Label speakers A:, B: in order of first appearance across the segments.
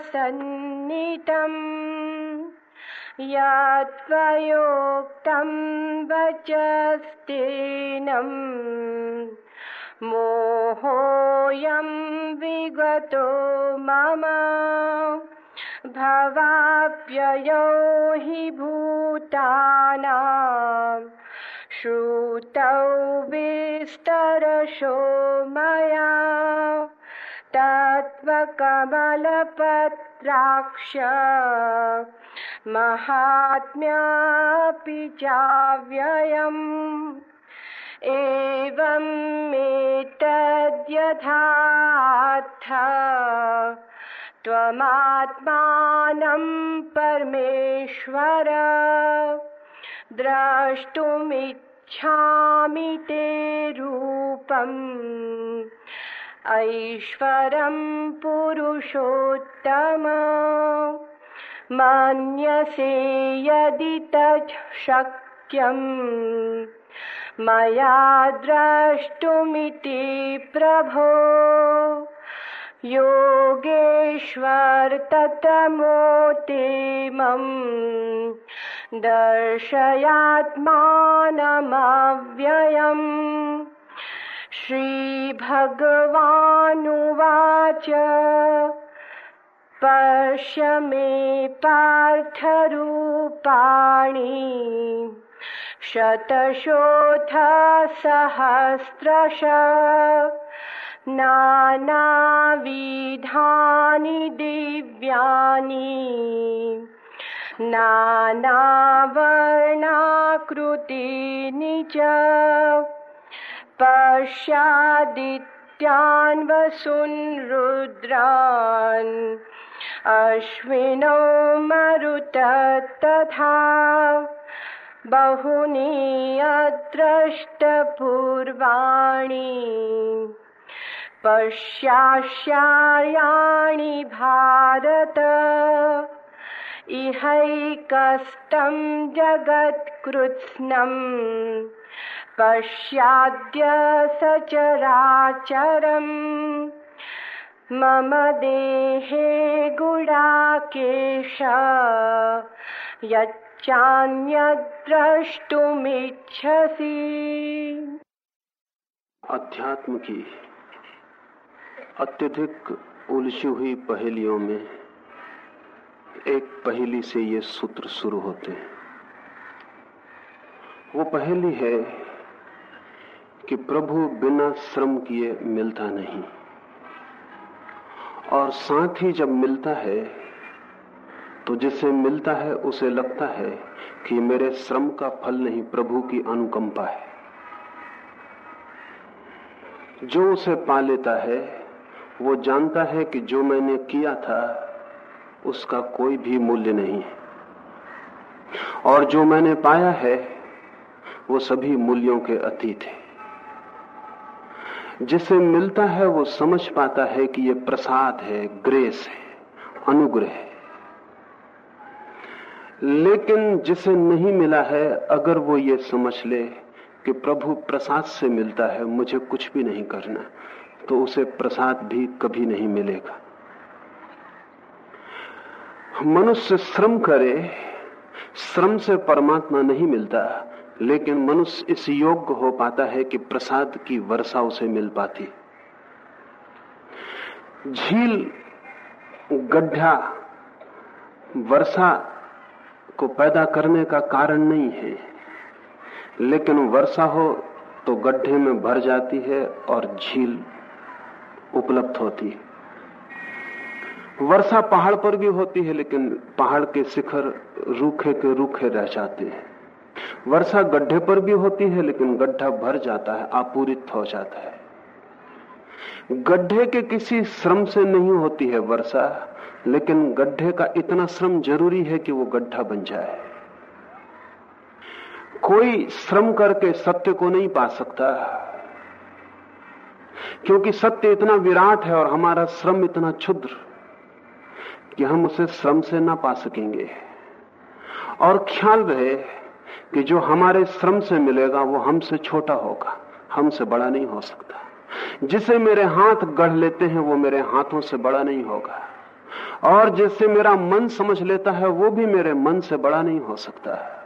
A: गुह्यमध्यात्मसन्निटम् यत्त्वयोक्तं वचस्तेनम् मोहोऽयं विगतो मम भवाप्ययो हि भूतानां श्रुतौ विस्तरशो मया तत्त्वकमलपत्राक्ष। महात्म्यापि चाव्ययम् एवं मेतद्यथार्थ त्वमात्मानं परमेश्वर। द्रष्टुमिच्छामि ते रूपम् ऐश्वरं पुरुषोत्तम। मन्यसे यदि तत् शक्यम्। मया द्रष्टुमिति प्रभो। योगेश्वर मम दर्शयात्मानमव्ययम् श्रीभगवानुवाच। पश्य मे पार्थरूपाणि। शतशोऽथ सहस्रश नानाविधानि दिव्यानि। नानावर्णाकृतीनि च पश्यादित्यान् वसून् रुद्रान्। अश्विनो मरुतस्तथा बहुनि अद्रष्टपूर्वाणि। पश्याश्यायाणि भारत। इहैकस्तं जगत्कृत्स्नम् पश्याद्य सचराचरम्। मम देहे गुडाकेश, यच्चान्यद्रष्टुमिच्छसि।
B: अध्यात्म की अत्यधिक उलझी हुई पहेलियों में एक पहेली से ये सूत्र शुरू होते हैं। वो पहेली है कि प्रभु बिना श्रम किए मिलता नहीं। और साथ ही जब मिलता है तो जिसे मिलता है, उसे लगता है कि मेरे श्रम का फल नहीं, प्रभु की अनुकंपा है। जो उसे पा लेता है, वो जानता है कि जो मैंने किया था, उसका कोई भी मूल्य नहीं है। और जो मैंने पाया है, वो सभी मूल्यों के अतीत है। जिसे मिलता है वो समझ पाता है कि ये प्रसाद है, ग्रेस है, अनुग्रह है। लेकिन जिसे नहीं मिला है, अगर वो ये समझ ले कि प्रभु प्रसाद से मिलता है, मुझे कुछ भी नहीं करना तो उसे प्रसाद भी कभी नहीं मिलेगा। मनुष्य श्रम करे, श्रम से परमात्मा नहीं मिलता। लेकिन मनुष्य इस योग्य हो पाता है कि प्रसाद की वर्षा उसे मिल पाती। झील, गड्ढा, वर्षा को पैदा करने का कारण नहीं है। लेकिन वर्षा हो तो गड्ढे में भर जाती है और झील उपलब्ध होती है। वर्षा पहाड़ पर भी होती है, लेकिन पहाड़ के शिखर रूखे के रूखे रह जाते हैं। वर्षा गड्ढे पर भी होती है, लेकिन गड्ढा भर जाता है, आपूरित हो जाता है। गड्ढे के किसी श्रम से नहीं होती है वर्षा, लेकिन गड्ढे का इतना श्रम ज़रूरी है कि वो गड्ढा बन जाए। कोई श्रम करके सत्य को नहीं पा सकता, क्योंकि सत्य इतना विराट है और हमारा श्रम इतना क्षुद्र कि हम उसे श्रम से ना पा सकेंगे। और ख्याल रहे कि जो हमारे श्रम से मिलेगा वो हमसे छोटा होगा, हमसे बड़ा नहीं हो सकता। जिसे मेरे हाथ गढ़ लेते हैं, वो मेरे हाथों से बड़ा नहीं होगा। और जिससे मेरा मन समझ लेता है, वो भी मेरे मन से बड़ा नहीं हो सकता है।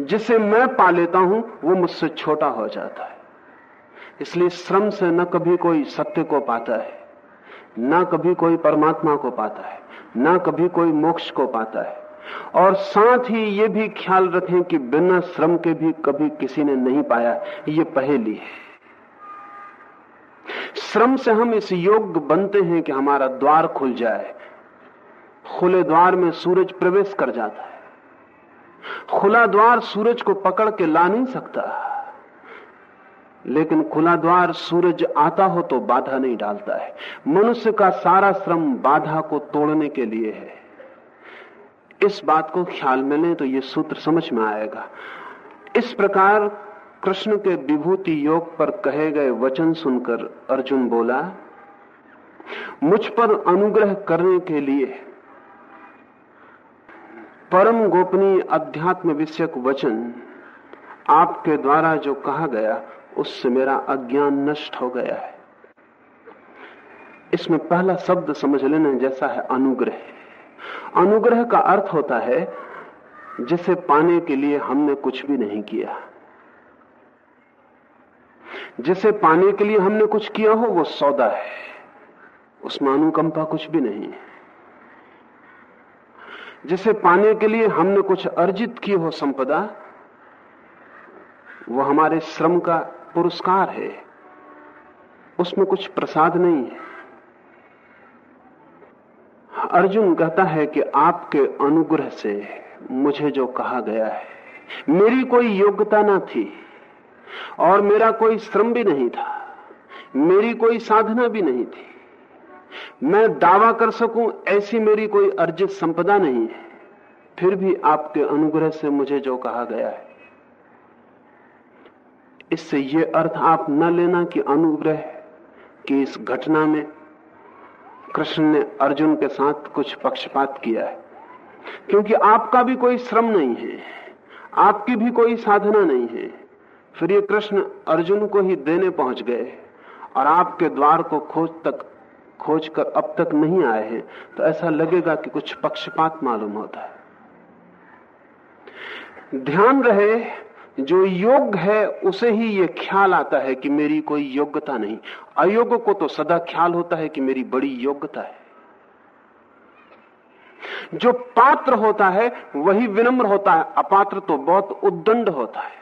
B: जिसे मैं पा लेता हूँ, वो मुझसे छोटा हो जाता है। इसलिए श्रम से न कभी कोई सत्य को पाता है, न कभी कोई परमात्मा को पाता है, न कभी कोई मोक्ष को पाता है। और साथ ही ये भी ख्याल रखें कि बिना श्रम के भी कभी किसी ने नहीं पाया ये पहेली है। श्रम से हम इस योग्य बनते हैं कि हमारा द्वार खुल जाए। खुले द्वार में सूरज प्रवेश कर जाता है। खुला द्वार सूरज को पकड़ के ला नहीं सकता। लेकिन खुला द्वार सूरज आता हो तो बाधा नहीं डालता है। मनुष्य का सारा श्रम बाधा को तोड़ने के लिए है। इस बात को ख्याल में लें तो ये सूत्र समझ में आएगा। इस प्रकार कृष्ण के विभूति योग पर कहे गए वचन सुनकर अर्जुन बोला, मुझ पर अनुग्रह करने के लिए परम गोपनीय अध्यात्म विषयक वचन आपके द्वारा जो कहा गया, उससे मेरा अज्ञान नष्ट हो गया है। इसमें पहला शब्द समझ लेना जैसा है अनुग्रह। अनुग्रह का अर्थ होता है, जिसे पाने के लिए हमने कुछ भी नहीं किया। जिसे पाने के लिए हमने कुछ किया हो, वो सौदा है। उसमें अनुकंपा कुछ भी नहीं है। जिसे पाने के लिए हमने कुछ अर्जित की हो संपदा, वो हमारे श्रम का पुरस्कार है। उसमें कुछ प्रसाद नहीं है। अर्जुन कहता है कि आपके अनुग्रह से मुझे जो कहा गया है, मेरी कोई योग्यता ना थी और मेरा कोई श्रम भी नहीं था, मेरी कोई साधना भी नहीं थी। मैं दावा कर सकूँ, ऐसी मेरी कोई अर्जित संपदा नहीं है। फिर भी आपके अनुग्रह से मुझे जो कहा गया है, इससे यह अर्थ आप न लेना कि अनुग्रह की इस घटना में कृष्ण ने अर्जुन के साथ कुछ पक्षपात किया है। क्योंकि आपका भी कोई श्रम नहीं है, आपकी भी कोई साधना नहीं है, फिर ये कृष्ण अर्जुन को ही देने पहुँच गए और आपके द्वार को खोज तक खोज कर अब तक नहीं आए हैं तो ऐसा लगेगा कि कुछ पक्षपात मालूम होता है। ध्यान रहे जो योग्य है, उसे ही ये ख्याल आता है कि मेरी कोई योग्यता नहीं। अयोग्य को तो सदा ख्याल होता है कि मेरी बड़ी योग्यता है। जो पात्र होता है, वही विनम्र होता है। अपात्र तो बहुत उद्दंड होता है।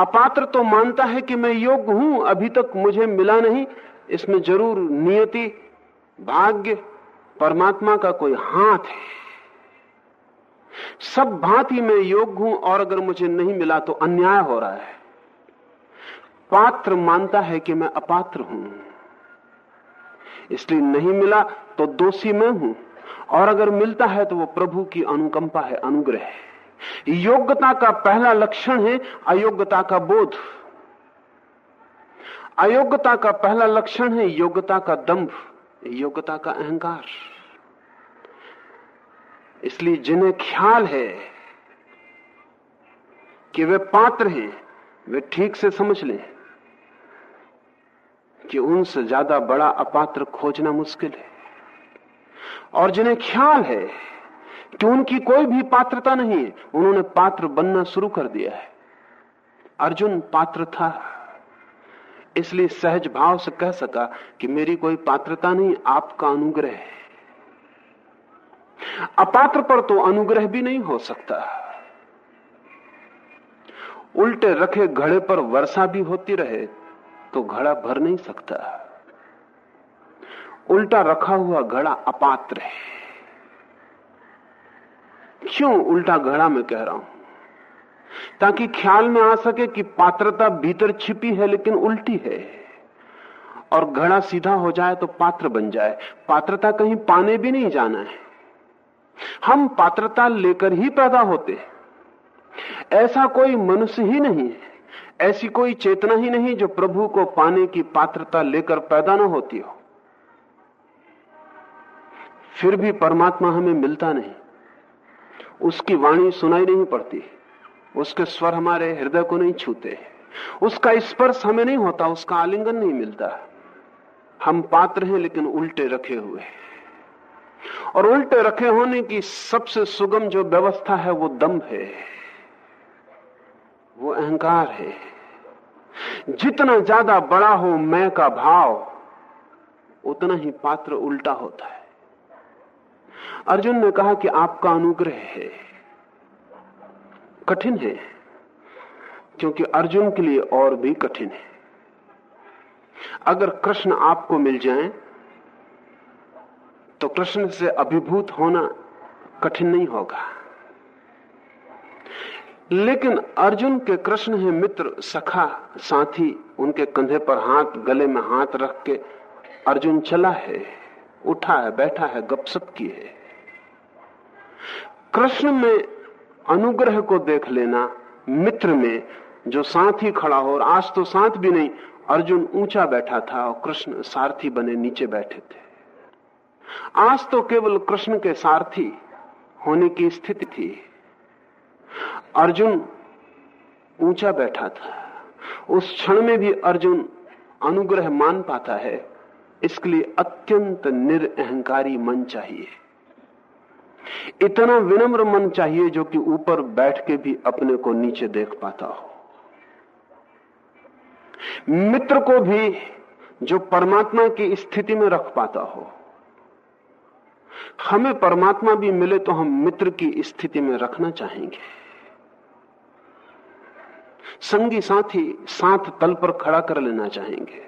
B: अपात्र तो मानता है कि मैं योग्य हूँ, अभी तक मुझे मिला नहीं। इसमें ज़रूर नियति, भाग्य, परमात्मा का कोई हाथ है। सब भांति मैं योग्य हूँ और अगर मुझे नहीं मिला तो अन्याय हो रहा है। पात्र मानता है कि मैं अपात्र हूँ। इसलिए नहीं मिला तो दोषी मैं हूँ। और अगर मिलता है तो वो प्रभु की अनुकंपा है, अनुग्रह है। योग्यता का पहला लक्षण है अयोग्यता का बोध। अयोग्यता का पहला लक्षण है योग्यता का दंभ, योग्यता का अहंकार। इसलिए जिन्हें ख्याल है कि वे पात्र हैं, वे ठीक से समझ लें कि उनसे ज़्यादा बड़ा अपात्र खोजना मुश्किल है। और जिन्हें ख्याल है कि उनकी कोई भी पात्रता नहीं है, उन्होंने पात्र बनना शुरू कर दिया है। अर्जुन पात्र था, इसलिए सहज भाव से कह सका कि मेरी कोई पात्रता नहीं, आपका अनुग्रह है। अपात्र पर तो अनुग्रह भी नहीं हो सकता। उल्टे रखे घड़े पर वर्षा भी होती रहे तो घड़ा भर नहीं सकता। उल्टा रखा हुआ घड़ा अपात्र है। क्यों उल्टा घड़ा में कह रहा हूँ? ताकि ख्याल में आ सके कि पात्रता भीतर छिपी है, लेकिन उल्टी है। और घड़ा सीधा हो जाए तो पात्र बन जाए। पात्रता कहीं पाने भी नहीं जाना है। हम पात्रता लेकर ही पैदा होते हैं। ऐसा कोई मनुष्य ही नहीं है। ऐसी कोई चेतना ही नहीं जो प्रभु को पाने की पात्रता लेकर पैदा ना होती हो। फिर भी परमात्मा हमें मिलता नहीं। उसकी वाणी सुनाई नहीं पड़ती। उसके स्वर हमारे हृदय को नहीं छूते। उसका स्पर्श हमें नहीं होता, उसका आलिंगन नहीं मिलता। हम पात्र हैं लेकिन उल्टे रखे हुए और उल्टे रखे होने की सबसे सुगम जो व्यवस्था है, वो दम्भ है। वो अहंकार है। जितना ज़्यादा बड़ा हो मैं का भाव, उतना ही पात्र उल्टा होता है। अर्जुन ने कहा कि आपका अनुग्रह है। कठिन है, क्योंकि अर्जुन के लिए और भी कठिन है। अगर कृष्ण आपको मिल जाएँ तो कृष्ण से अभिभूत होना कठिन नहीं होगा। लेकिन अर्जुन के कृष्ण है मित्र, सखा, साथी, उनके कंधे पर हाथ, गले में हाथ रख के अर्जुन चला है, उठा है, बैठा है गपसप की है। कृष्ण में अनुग्रह को देख लेना, मित्र में जो साथ ही खड़ा हो, और आज तो साथ भी नहीं, अर्जुन ऊँचा बैठा था और कृष्ण सारथी बने नीचे बैठे थे। आज तो केवल कृष्ण के सारथी होने की स्थिति थी। अर्जुन ऊँचा बैठा था। उस क्षण में भी अर्जुन अनुग्रह मान पाता है। इसके लिए अत्यंत निरअहकारी मन चाहिए। इतना विनम्र मन चाहिए जो कि ऊपर बैठ के भी अपने को नीचे देख पाता हो। मित्र को भी जो परमात्मा की स्थिति में रख पाता हो। हमें परमात्मा भी मिले तो हम मित्र की स्थिति में रखना चाहेंगे। संगी साथी साथ तल पर खड़ा कर लेना चाहेंगे।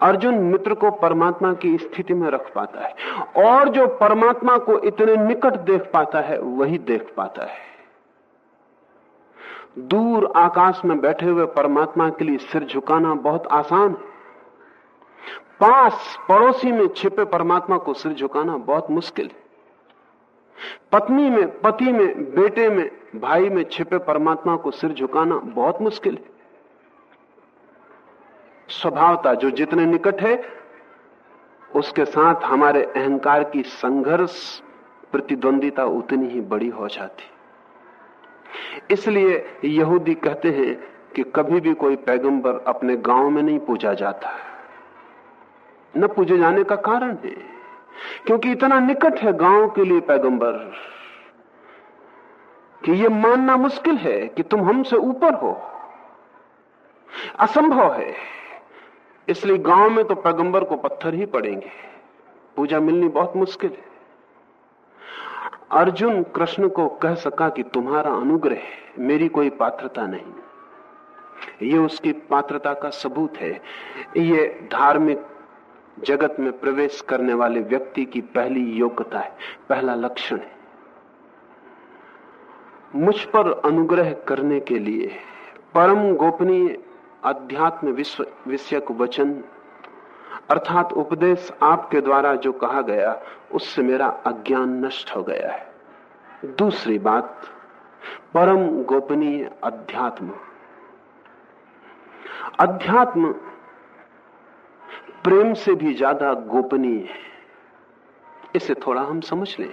B: अर्जुन मित्र को परमात्मा की स्थिति में रख पाता है और जो परमात्मा को इतने निकट देख पाता है, वही देख पाता है। दूर आकाश में बैठे हुए परमात्मा के लिए सिर झुकाना बहुत आसान है। पास पड़ोसी में छिपे परमात्मा को सिर झुकाना बहुत मुश्किल है। पत्नी में, पति में, बेटे में, भाई में छिपे परमात्मा को सिर झुकाना बहुत मुश्किल है। स्वभावता जो जितने निकट है, उसके साथ हमारे अहंकार की संघर्ष प्रतिद्वंदिता उतनी ही बड़ी हो जाती। इसलिए यहूदी कहते हैं कि कभी भी कोई पैगंबर अपने गाँव में नहीं पूजा जाता। न पूजे जाने का कारण है, क्योंकि इतना निकट है गाँव के लिए पैगंबर, कि यह मानना मुश्किल है कि तुम हमसे ऊपर हो। असंभव है, इसलिए गाँव में तो पैगंबर को पत्थर ही पड़ेंगे। पूजा मिलनी बहुत मुश्किल है। अर्जुन कृष्ण को कह सका कि तुम्हारा अनुग्रह, मेरी कोई पात्रता नहीं। ये उसकी पात्रता का सबूत है। ये धार्मिक जगत में प्रवेश करने वाले व्यक्ति की पहली योग्यता है, पहला लक्षण है। मुझ पर अनुग्रह करने के लिए परम गोपनीय अध्यात्म विश्व, विषयक वचन, अर्थात उपदेश आपके द्वारा जो कहा गया, उससे मेरा अज्ञान नष्ट हो गया है। दूसरी बात, परम गोपनीय अध्यात्म। अध्यात्म प्रेम से भी ज़्यादा गोपनीय है। इसे थोड़ा हम समझ लें।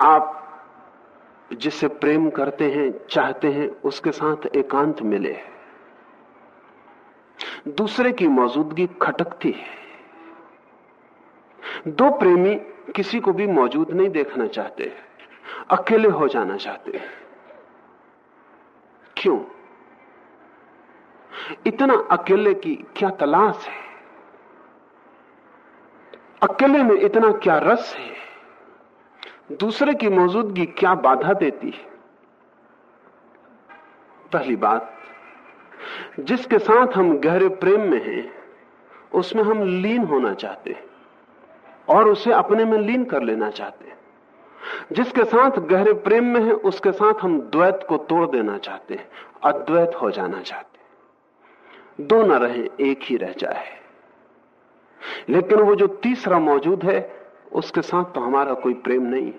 B: आप जिसे प्रेम करते हैं, चाहते हैं, उसके साथ एकांत मिले। दूसरे की मौजूदगी खटकती है। दो प्रेमी किसी को भी मौजूद नहीं देखना चाहते। अकेले हो जाना चाहते क्यों? इतना अकेले की क्या तलाश है? अकेले में इतना क्या रस है? दूसरे की मौजूदगी क्या बाधा देती है? पहली बात, जिसके साथ हम गहरे प्रेम में हैं, उसमें हम लीन होना चाहते हैं और उसे अपने में लीन कर लेना चाहते हैं। जिसके साथ गहरे प्रेम में है, उसके साथ हम द्वैत को तोड़ देना चाहते हैं, अद्वैत हो जाना चाहते दो न रहे, एक ही रह जाए। लेकिन वो जो तीसरा मौजूद है, उसके साथ तो हमारा कोई प्रेम नहीं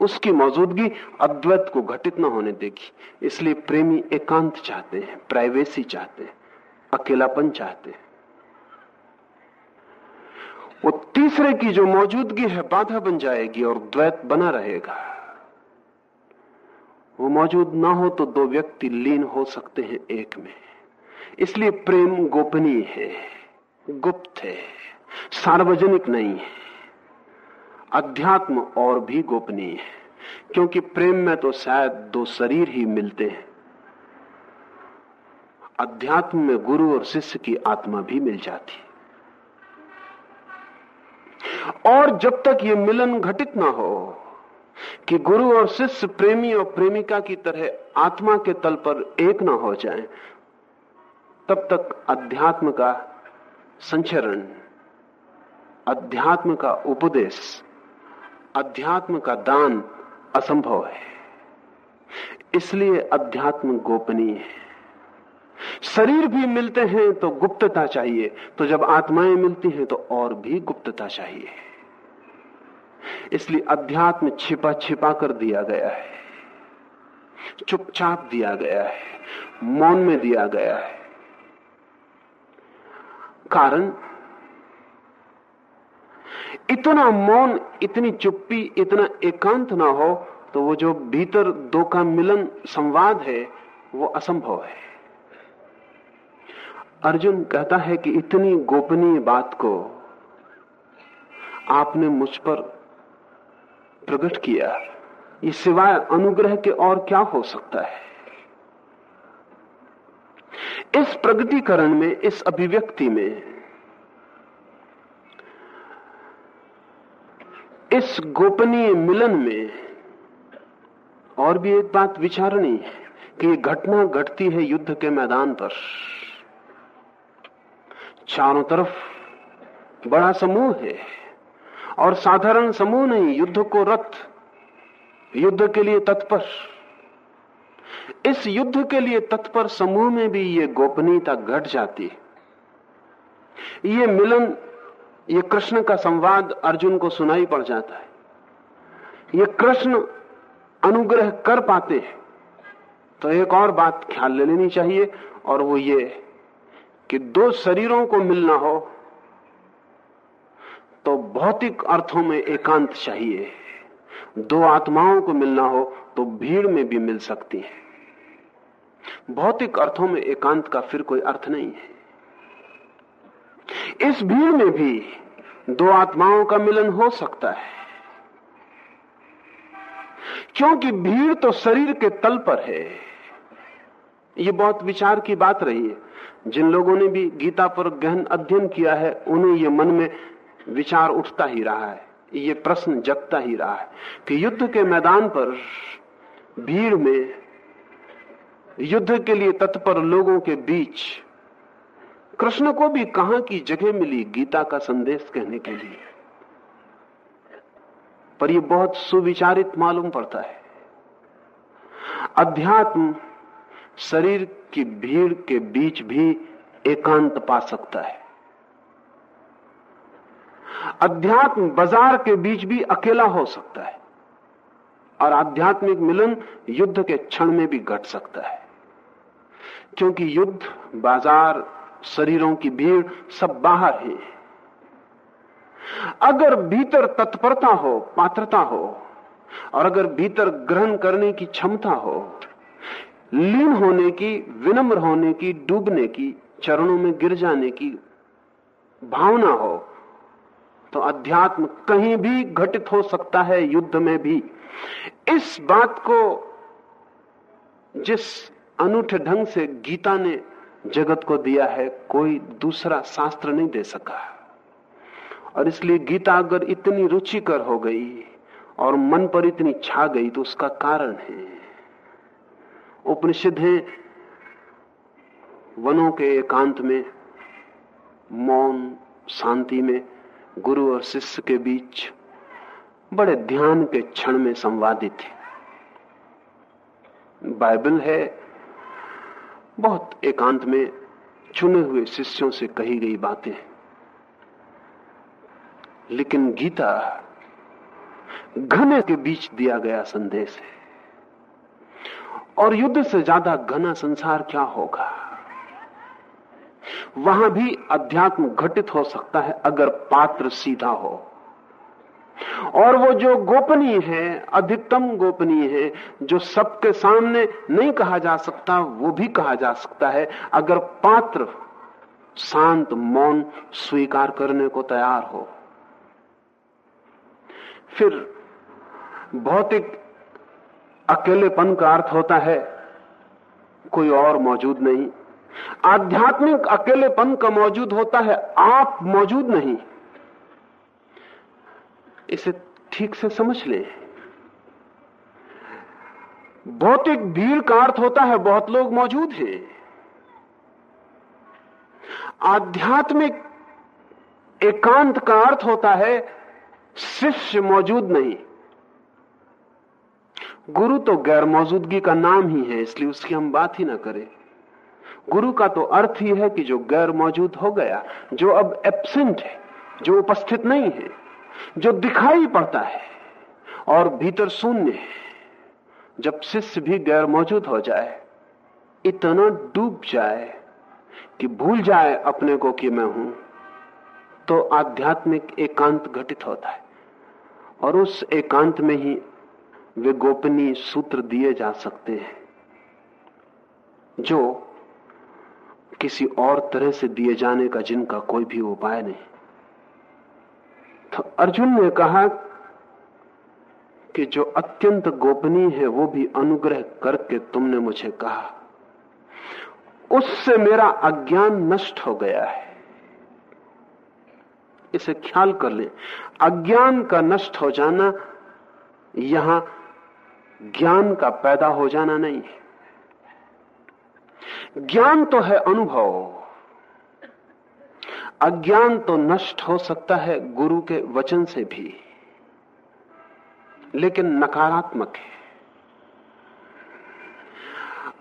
B: उसकी मौजूदगी अद्वैत को घटित न होने देगी। इसलिए प्रेमी एकांत चाहते हैं, प्राइवेसी चाहते हैं, अकेलापन चाहते हैं। वो तीसरे की जो मौजूदगी है, बाधा बन जाएगी और द्वैत बना रहेगा। वो मौजूद ना हो तो दो व्यक्ति लीन हो सकते हैं एक में। इसलिए प्रेम गोपनीय है गुप्त है सार्वजनिक नहीं है। अध्यात्म और भी गोपनीय है क्योंकि प्रेम में तो शायद दो शरीर ही मिलते हैं। अध्यात्म में गुरु और शिष्य की आत्मा भी मिल जाती है। और जब तक ये मिलन घटित ना हो कि गुरु और शिष्य प्रेमी और प्रेमिका की तरह आत्मा के तल पर एक ना हो जाएँ, तब तक अध्यात्म का संचरण, अध्यात्म का उपदेश, अध्यात्म का दान असंभव है। इसलिए अध्यात्म गोपनीय है। शरीर भी मिलते हैं तो गुप्तता चाहिए तो जब आत्माएँ मिलती हैं तो और भी गुप्तता चाहिए। इसलिए अध्यात्म छिपा छिपा कर दिया गया है, चुपचाप दिया गया है, मौन में दिया गया है। कारण? इतना मौन, इतनी चुप्पी, इतना एकांत ना हो तो वो जो भीतर दो का मिलन संवाद है, वो असंभव है। अर्जुन कहता है कि इतनी गोपनीय बात को आपने मुझ पर प्रकट किया। ये सिवाय अनुग्रह के और क्या हो सकता है? इस प्रगतिकरण में, इस अभिव्यक्ति में, इस गोपनीय मिलन में और भी एक बात विचारणी है कि घटना घटती है युद्ध के मैदान पर। चारों तरफ़ बड़ा समूह है और साधारण समूह नहीं, युद्ध को रथ, युद्ध के लिए तत्पर। इस युद्ध के लिए तत्पर समूह में भी ये गोपनीयता घट जाती है। ये मिलन, ये कृष्ण का संवाद अर्जुन को सुनाई पड़ जाता है। ये कृष्ण अनुग्रह कर पाते हैं। तो एक और बात ख्याल ले लेनी चाहिए, और वो ये कि दो शरीरों को मिलना हो तो भौतिक अर्थों में एकांत चाहिए। दो आत्माओं को मिलना हो तो भीड़ में भी मिल सकती है। भौतिक अर्थों में एकांत का फिर कोई अर्थ नहीं है। इस भीड़ में भी दो आत्माओं का मिलन हो सकता है। क्योंकि भीड़ तो शरीर के तल पर है। ये बहुत विचार की बात रही है। जिन लोगों ने भी गीता पर गहन अध्ययन किया है, उन्हें ये मन में विचार उठता ही रहा है। ये प्रश्न जगता ही रहा है कि युद्ध के मैदान पर भीड़ में युद्ध के लिए तत्पर लोगों के बीच कृष्ण को भी कहाँ की जगह मिली गीता का संदेश कहने के लिए? पर यह बहुत सुविचारित मालूम पड़ता है। अध्यात्म शरीर की भीड़ के बीच भी एकांत पा सकता है। अध्यात्म बाज़ार के बीच भी अकेला हो सकता है और आध्यात्मिक मिलन युद्ध के क्षण में भी घट सकता है। क्योंकि युद्ध, बाज़ार, शरीरों की भीड़ सब बाहर है अगर भीतर तत्परता हो, पात्रता हो, और अगर भीतर ग्रहण करने की क्षमता हो, लीन होने की, विनम्र होने की, डूबने की, चरणों में गिर जाने की भावना हो तो अध्यात्म कहीं भी घटित हो सकता है युद्ध में भी। इस बात को जिस अनूठे ढंग से गीता ने जगत को दिया है, कोई दूसरा शास्त्र नहीं दे सका। और इसलिए गीता अगर इतनी रुचिकर हो गई और मन पर इतनी छा गई तो उसका कारण है। उपनिषद है, वनों के एकांत में, मौन, शांति में, गुरु और शिष्य के बीच, बड़े ध्यान के क्षण में संवादित है। बाइबल है बहुत एकांत में चुने हुए शिष्यों से कही गई बातें लेकिन गीता घने के बीच दिया गया संदेश है। और युद्ध से ज़्यादा घना संसार क्या होगा? वहाँ भी अध्यात्म घटित हो सकता है अगर पात्र सीधा हो। और वो जो गोपनीय है, अधिकतम गोपनीय है, जो सबके सामने नहीं कहा जा सकता, वो भी कहा जा सकता है। अगर पात्र शांत मौन स्वीकार करने को तैयार हो, फिर भौतिक अकेलेपन का अर्थ होता है, कोई और मौजूद नहीं। आध्यात्मिक अकेलेपन का मौजूद होता है, आप मौजूद नहीं। इसे ठीक से समझ लें। भौतिक भीड़ का अर्थ होता है बहुत लोग मौजूद हैं। आध्यात्मिक एकांत का अर्थ होता है शिष्य मौजूद नहीं। गुरु तो गैर मौजूदगी का नाम ही है, इसलिए उसकी हम बात ही ना करें। गुरु का तो अर्थ ही है कि जो गैर मौजूद हो गया, जो अब एबसेंट है, जो उपस्थित नहीं है। जो दिखाई पड़ता है और भीतर शून्य है। जब शिष्य भी गैर मौजूद हो जाए, इतना डूब जाए कि भूल जाए अपने को कि मैं हूँ तो आध्यात्मिक एकांत घटित होता है। और उस एकांत में ही वे गोपनीय सूत्र दिए जा सकते हैं, जो किसी और तरह से दिए जाने का जिनका कोई भी उपाय नहीं। तो अर्जुन ने कहा कि जो अत्यंत गोपनीय है, वो भी अनुग्रह करके तुमने मुझे कहा। उससे मेरा अज्ञान नष्ट हो गया है। इसे ख्याल कर ले। अज्ञान का नष्ट हो जाना, यहाँ ज्ञान का पैदा हो जाना नहीं। है ज्ञान तो है अनुभव। अज्ञान तो नष्ट हो सकता है गुरु के वचन से भी, लेकिन नकारात्मक है।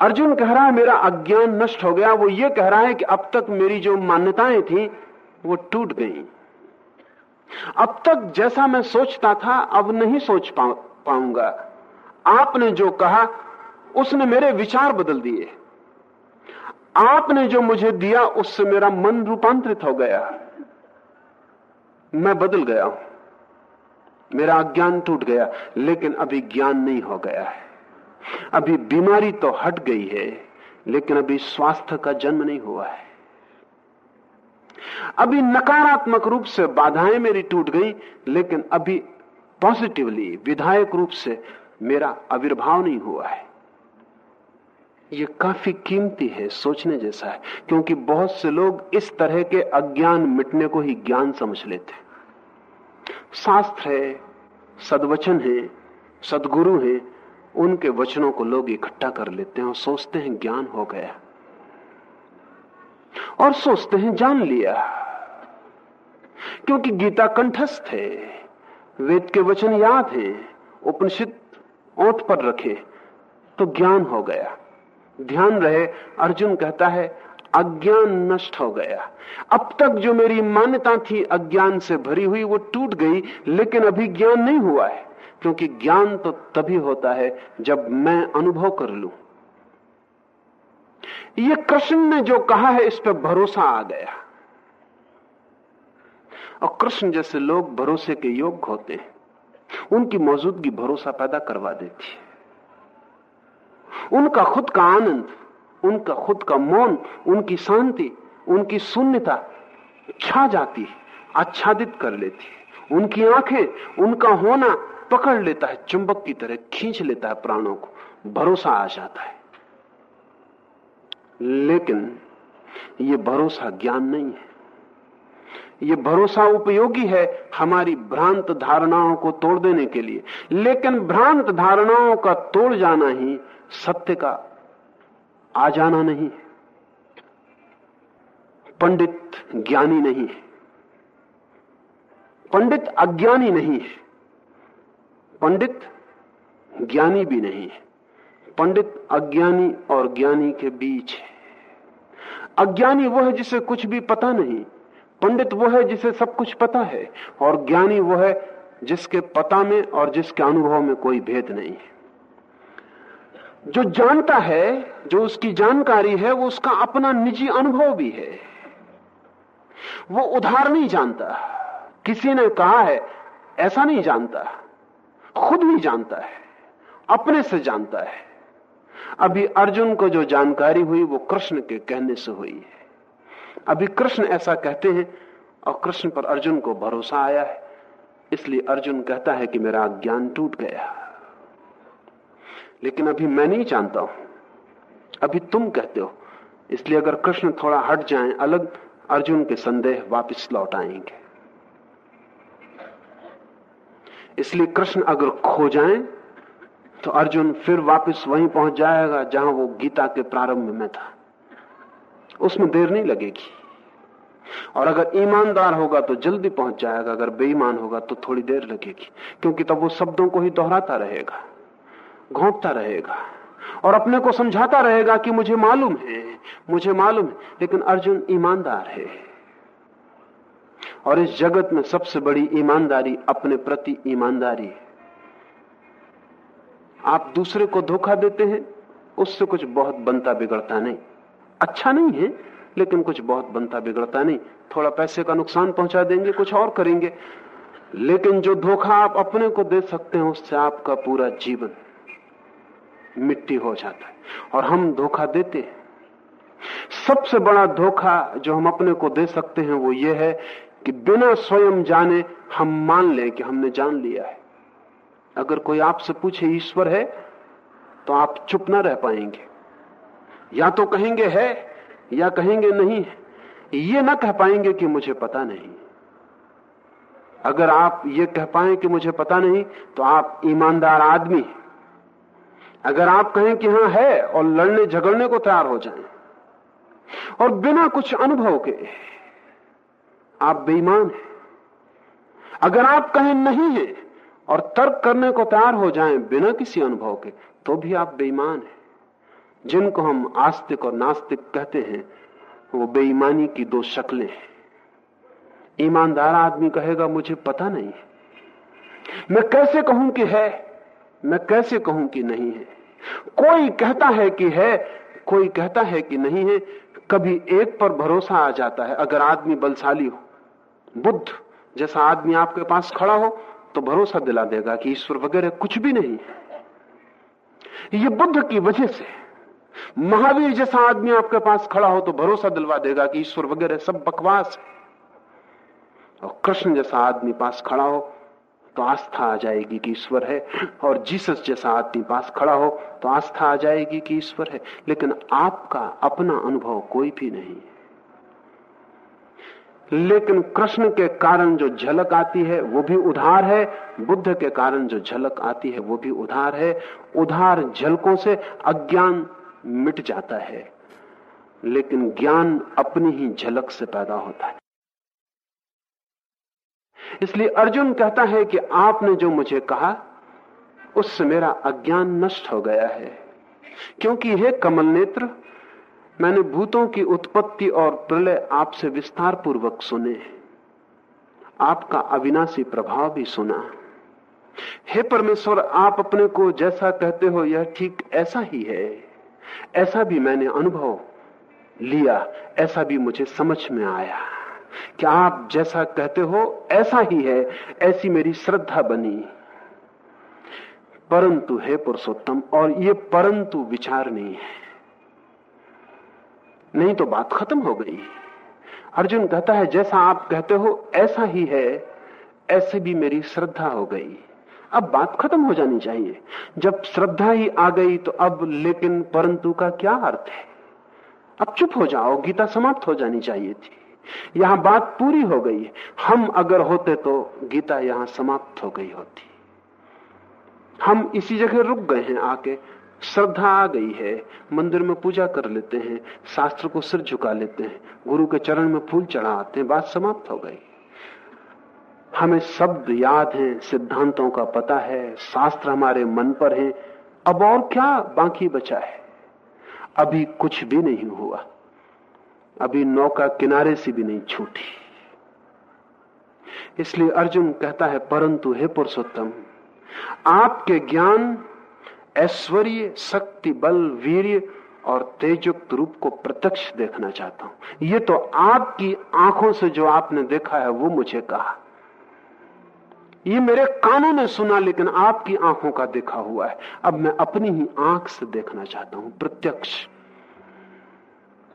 B: अर्जुन कह रहा है, मेरा अज्ञान नष्ट हो गया। वो ये कह रहा है कि अब तक मेरी जो मान्यताएँ थी, वो टूट गई। अब तक जैसा मैं सोचता था, अब नहीं सोच पाऊँगा। आपने जो कहा, उसने मेरे विचार बदल दिए। आपने जो मुझे दिया, उससे मेरा मन रूपांतरित हो गया। मैं बदल गया हूँ। मेरा अज्ञान टूट गया, लेकिन अभी ज्ञान नहीं हो गया है। अभी बीमारी तो हट गई है, लेकिन अभी स्वास्थ्य का जन्म नहीं हुआ है। अभी नकारात्मक रूप से बाधाएँ मेरी टूट गई, लेकिन अभी पॉजिटिवली, विधायक रूप से मेरा आविर्भाव नहीं हुआ है। ये काफ़ी कीमती है सोचने जैसा है, क्योंकि बहुत से लोग इस तरह के अज्ञान मिटने को ही ज्ञान समझ लेते हैं। शास्त्र है, सदवचन है, सदगुरु है, उनके वचनों को लोग इकट्ठा कर लेते हैं और सोचते हैं ज्ञान हो गया। और सोचते हैं जान लिया। क्योंकि गीता कंठस्थ है, वेद के वचन याद है, उपनिषद ओठ पर रखे तो ज्ञान हो गया। ध्यान रहे, अर्जुन कहता है, अज्ञान नष्ट हो गया। अब तक जो मेरी मान्यता थी अज्ञान से भरी हुई, वो टूट गई, लेकिन अभी ज्ञान नहीं हुआ है, क्योंकि ज्ञान तो तभी होता है जब मैं अनुभव कर लू। ये कृष्ण ने जो कहा है, इस पर भरोसा आ गया। और कृष्ण जैसे लोग भरोसे के योग्य होते हैं, उनकी मौजूदगी भरोसा पैदा करवा देती है। उनका खुद का आनंद, उनका खुद का मौन, उनकी शांति, उनकी शून्यता छा जाती है, आच्छादित कर लेती है। उनकी आँखें, उनका होना पकड़ लेता है, चुंबक की तरह खींच लेता है प्राणों को, भरोसा आ जाता है। लेकिन यह भरोसा ज्ञान नहीं है। यह भरोसा उपयोगी है हमारी भ्रांत धारणाओं को तोड़ देने के लिए। लेकिन भ्रांत धारणाओं का तोड़ जाना ही सत्य का आ जाना नहीं है। पंडित ज्ञानी नहीं है। पंडित अज्ञानी नहीं है। पंडित ज्ञानी भी नहीं है। पंडित अज्ञानी और ज्ञानी के बीच है। अज्ञानी वो है जिसे कुछ भी पता नहीं। पंडित वो है जिसे सब कुछ पता है। और ज्ञानी वो है जिसके पता में और जिसके अनुभव में कोई भेद नहीं है। जो जानता है, जो उसकी जानकारी है, वो उसका अपना निजी अनुभव भी है। वो उधार नहीं जानता। किसी ने कहा है, ऐसा नहीं जानता। खुद ही जानता है, अपने से जानता है। अभी अर्जुन को जो जानकारी हुई, वो कृष्ण के कहने से हुई है। अभी कृष्ण ऐसा कहते हैं, और कृष्ण पर अर्जुन को भरोसा आया है। इसलिए अर्जुन कहता है कि मेरा ज्ञान टूट गया। लेकिन अभी मैं नहीं जानता हूँ। अभी तुम कहते हो। इसलिए अगर कृष्ण थोड़ा हट जाएँ, अलग अर्जुन के संदेह वापस लौट आएँगे। इसलिए कृष्ण अगर खो जाएँ तो अर्जुन फिर वापस वहीं पहुँच जाएगा जहाँ वो गीता के प्रारंभ में था। उसमें देर नहीं लगेगी। और अगर ईमानदार होगा तो जल्दी पहुँच जाएगा। अगर बेईमान होगा तो थोड़ी देर लगेगी, क्योंकि तब वो शब्दों को ही दोहराता रहेगा। घोंटता रहेगा और अपने को समझाता रहेगा कि मुझे मालूम है, मुझे मालूम है, लेकिन अर्जुन ईमानदार है। और इस जगत में सबसे बड़ी ईमानदारी अपने प्रति ईमानदारी है। आप दूसरे को धोखा देते हैं, उससे कुछ बहुत बनता बिगड़ता नहीं। अच्छा नहीं है, लेकिन कुछ बहुत बनता बिगड़ता नहीं। थोड़ा पैसे का नुकसान पहुँचा देंगे, कुछ और करेंगे। लेकिन जो धोखा आप अपने को दे सकते हैं, उससे आपका पूरा जीवन मिट्टी हो जाता है। और हम धोखा देते हैं। सबसे बड़ा धोखा जो हम अपने को दे सकते हैं वो ये है कि बिना स्वयं जाने हम मान लें कि हमने जान लिया है। अगर कोई आपसे पूछे, ईश्वर है? तो आप चुप ना रह पाएँगे। या तो कहेंगे, है, या कहेंगे, नहीं है। ये ना कह पाएँगे कि मुझे पता नहीं। अगर आप ये कह पाए कि मुझे पता नहीं तो आप ईमानदार आदमी अगर आप कहें कि हाँ है और लड़ने झगड़ने को तैयार हो जाएँ, और बिना कुछ अनुभव के आप बेईमान हैं। अगर आप कहें नहीं है और तर्क करने को तैयार हो जाएँ बिना किसी अनुभव के तो भी आप बेईमान हैं। जिनको हम आस्तिक और नास्तिक कहते हैं, वो बेईमानी की दो शक्लें हैं। ईमानदार आदमी कहेगा, मुझे पता नहीं मैं कैसे कहूँ कि है? मैं कैसे कहूँ कि नहीं है? कोई कहता है कि है, कोई कहता है कि नहीं है, कभी एक पर भरोसा आ जाता है। अगर आदमी बलशाली हो, बुद्ध जैसा आदमी आपके पास खड़ा हो तो भरोसा दिला देगा कि ईश्वर वगैरह कुछ भी नहीं है। ये बुद्ध की वजह से महावीर जैसा आदमी आपके पास खड़ा हो तो भरोसा दिलवा देगा कि ईश्वर वगैरह सब बकवास है। और कृष्ण जैसा आदमी पास खड़ा हो तो आस्था आ जाएगी कि ईश्वर है। और जीसस जैसा आदमी पास खड़ा हो तो आस्था आ जाएगी कि ईश्वर है। लेकिन आपका अपना अनुभव कोई भी नहीं है। लेकिन कृष्ण के कारण जो झलक आती है, वो भी उधार है। बुद्ध के कारण जो झलक आती है, वो भी उधार है। उधार झलकों से अज्ञान मिट जाता है। लेकिन ज्ञान अपनी ही झलक से पैदा होता है। इसलिए अर्जुन कहता है कि आपने जो मुझे कहा, उससे मेरा अज्ञान नष्ट हो गया है। क्योंकि हे कमल नेत्र, मैंने भूतों की उत्पत्ति और प्रलय आपसे विस्तार पूर्वक सुने। आपका अविनाशी प्रभाव भी सुना। हे परमेश्वर, आप अपने को जैसा कहते हो, यह ठीक ऐसा ही है। ऐसा भी मैंने अनुभव लिया, ऐसा भी मुझे समझ में आया। कि आप जैसा कहते हो, ऐसा ही है, ऐसी मेरी श्रद्धा बनी। परंतु है पुरुषोत्तम, और ये परंतु विचार नहीं है। नहीं तो बात खत्म हो गई। अर्जुन कहता है, जैसा आप कहते हो, ऐसा ही है, ऐसे भी मेरी श्रद्धा हो गई। अब बात खत्म हो जानी चाहिए। जब श्रद्धा ही आ गई तो अब लेकिन परंतु का क्या अर्थ है? अब चुप हो जाओ, गीता समाप्त हो जानी चाहिए थी। यहाँ बात पूरी हो गई है। हम अगर होते तो गीता यहाँ समाप्त हो गई होती। हम इसी जगह रुक गए हैं आके। श्रद्धा आ गई है। मंदिर में पूजा कर लेते हैं। शास्त्र को सिर झुका लेते हैं। गुरु के चरण में फूल चढ़ाते हैं। बात समाप्त हो गई। हमें शब्द याद हैं, सिद्धांतों का पता है। शास्त्र हमारे मन पर है। अब और क्या बाकी बचा है? अभी कुछ भी नहीं हुआ। अभी नौका किनारे से भी नहीं छूटी। इसलिए अर्जुन कहता है, परंतु हे पुरुषोत्तम, आपके ज्ञान ऐश्वर्य, शक्ति, बल, वीर्य और तेजयुक्त रूप को प्रत्यक्ष देखना चाहता हूँ। ये तो आपकी आँखों से जो आपने देखा है, वो मुझे कहा। ये मेरे कानों ने सुना, लेकिन आपकी आँखों का देखा हुआ है। अब मैं अपनी ही आँख से देखना चाहता हूँ, प्रत्यक्ष।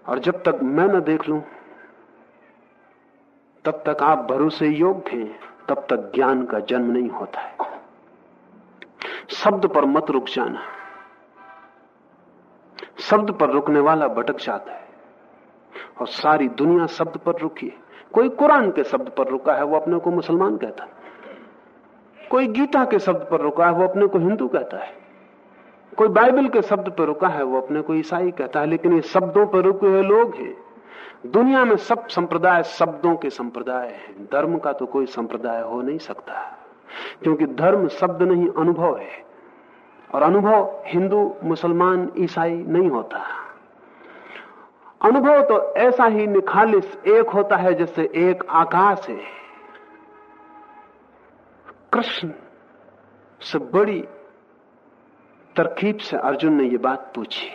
B: और जब तक मैं न देख लू, तब तक आप भरोसे योग्य हैं, तब तक ज्ञान का जन्म नहीं होता है। शब्द पर मत रुक जाना। शब्द पर रुकने वाला भटक जाता है। और सारी दुनिया शब्द पर रुकी है। कोई कुरान के शब्द पर रुका है, वो अपने को मुसलमान कहता है। कोई गीता के शब्द पर रुका है, वो अपने को हिंदू कहता है। कोई बाइबल के शब्द पर रुका है, वो अपने को ईसाई कहता है, लेकिन ये शब्दों पर रुके हुए लोग हैं। दुनिया में सब संप्रदाय शब्दों के संप्रदाय हैं। धर्म का तो कोई संप्रदाय हो नहीं सकता। क्योंकि धर्म शब्द नहीं, अनुभव है। और अनुभव हिंदू, मुसलमान, ईसाई नहीं होता। अनुभव तो ऐसा ही निखालिस एक होता है, जैसे एक आकाश है। कृष्ण से बड़ी तरकीब से अर्जुन ने यह बात पूछी।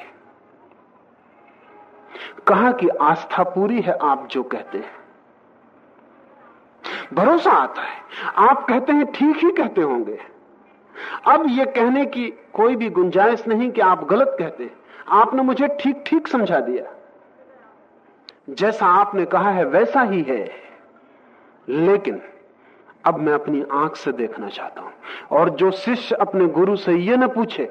B: कहा कि आस्था पूरी है, आप जो कहते हैं। भरोसा आता है। आप कहते हैं, ठीक ही कहते होंगे। अब यह कहने की कोई भी गुंजाइश नहीं कि आप गलत कहते। आपने मुझे ठीक ठीक समझा दिया। जैसा आपने कहा है, वैसा ही है। लेकिन अब मैं अपनी आँख से देखना चाहता हूँ। और जो शिष्य अपने गुरु से यह न पूछे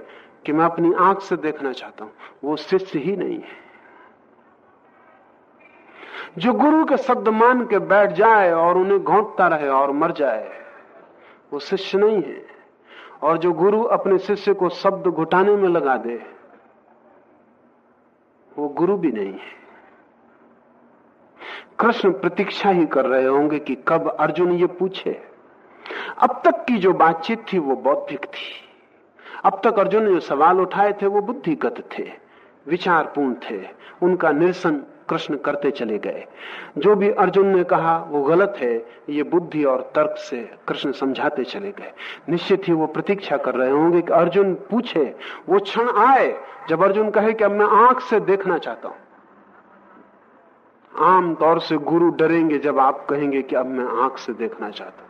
B: कि मैं अपनी आँख से देखना चाहता हूँ, वो शिष्य ही नहीं है। जो गुरु के शब्द मान के बैठ जाए और उन्हें घोंटता रहे और मर जाए, वो शिष्य नहीं है। और जो गुरु अपने शिष्य को शब्द घुटाने में लगा दे, वो गुरु भी नहीं है। कृष्ण प्रतीक्षा ही कर रहे होंगे कि कब अर्जुन ये पूछे। अब तक की जो बातचीत थी वो बौद्धिक थी। अब तक अर्जुन ने जो सवाल उठाए थे वो बुद्धिगत थे, विचारपूर्ण थे। उनका निरसन कृष्ण करते चले गए। जो भी अर्जुन ने कहा वो गलत है, ये बुद्धि और तर्क से कृष्ण समझाते चले गए। निश्चित ही वो प्रतीक्षा कर रहे होंगे कि अर्जुन पूछे, वो क्षण आए जब अर्जुन कहे कि अब मैं आँख से देखना चाहता हूँ। आम तौर से गुरु डरेंगे जब आप कहेंगे कि अब मैं आँख से देखना चाहता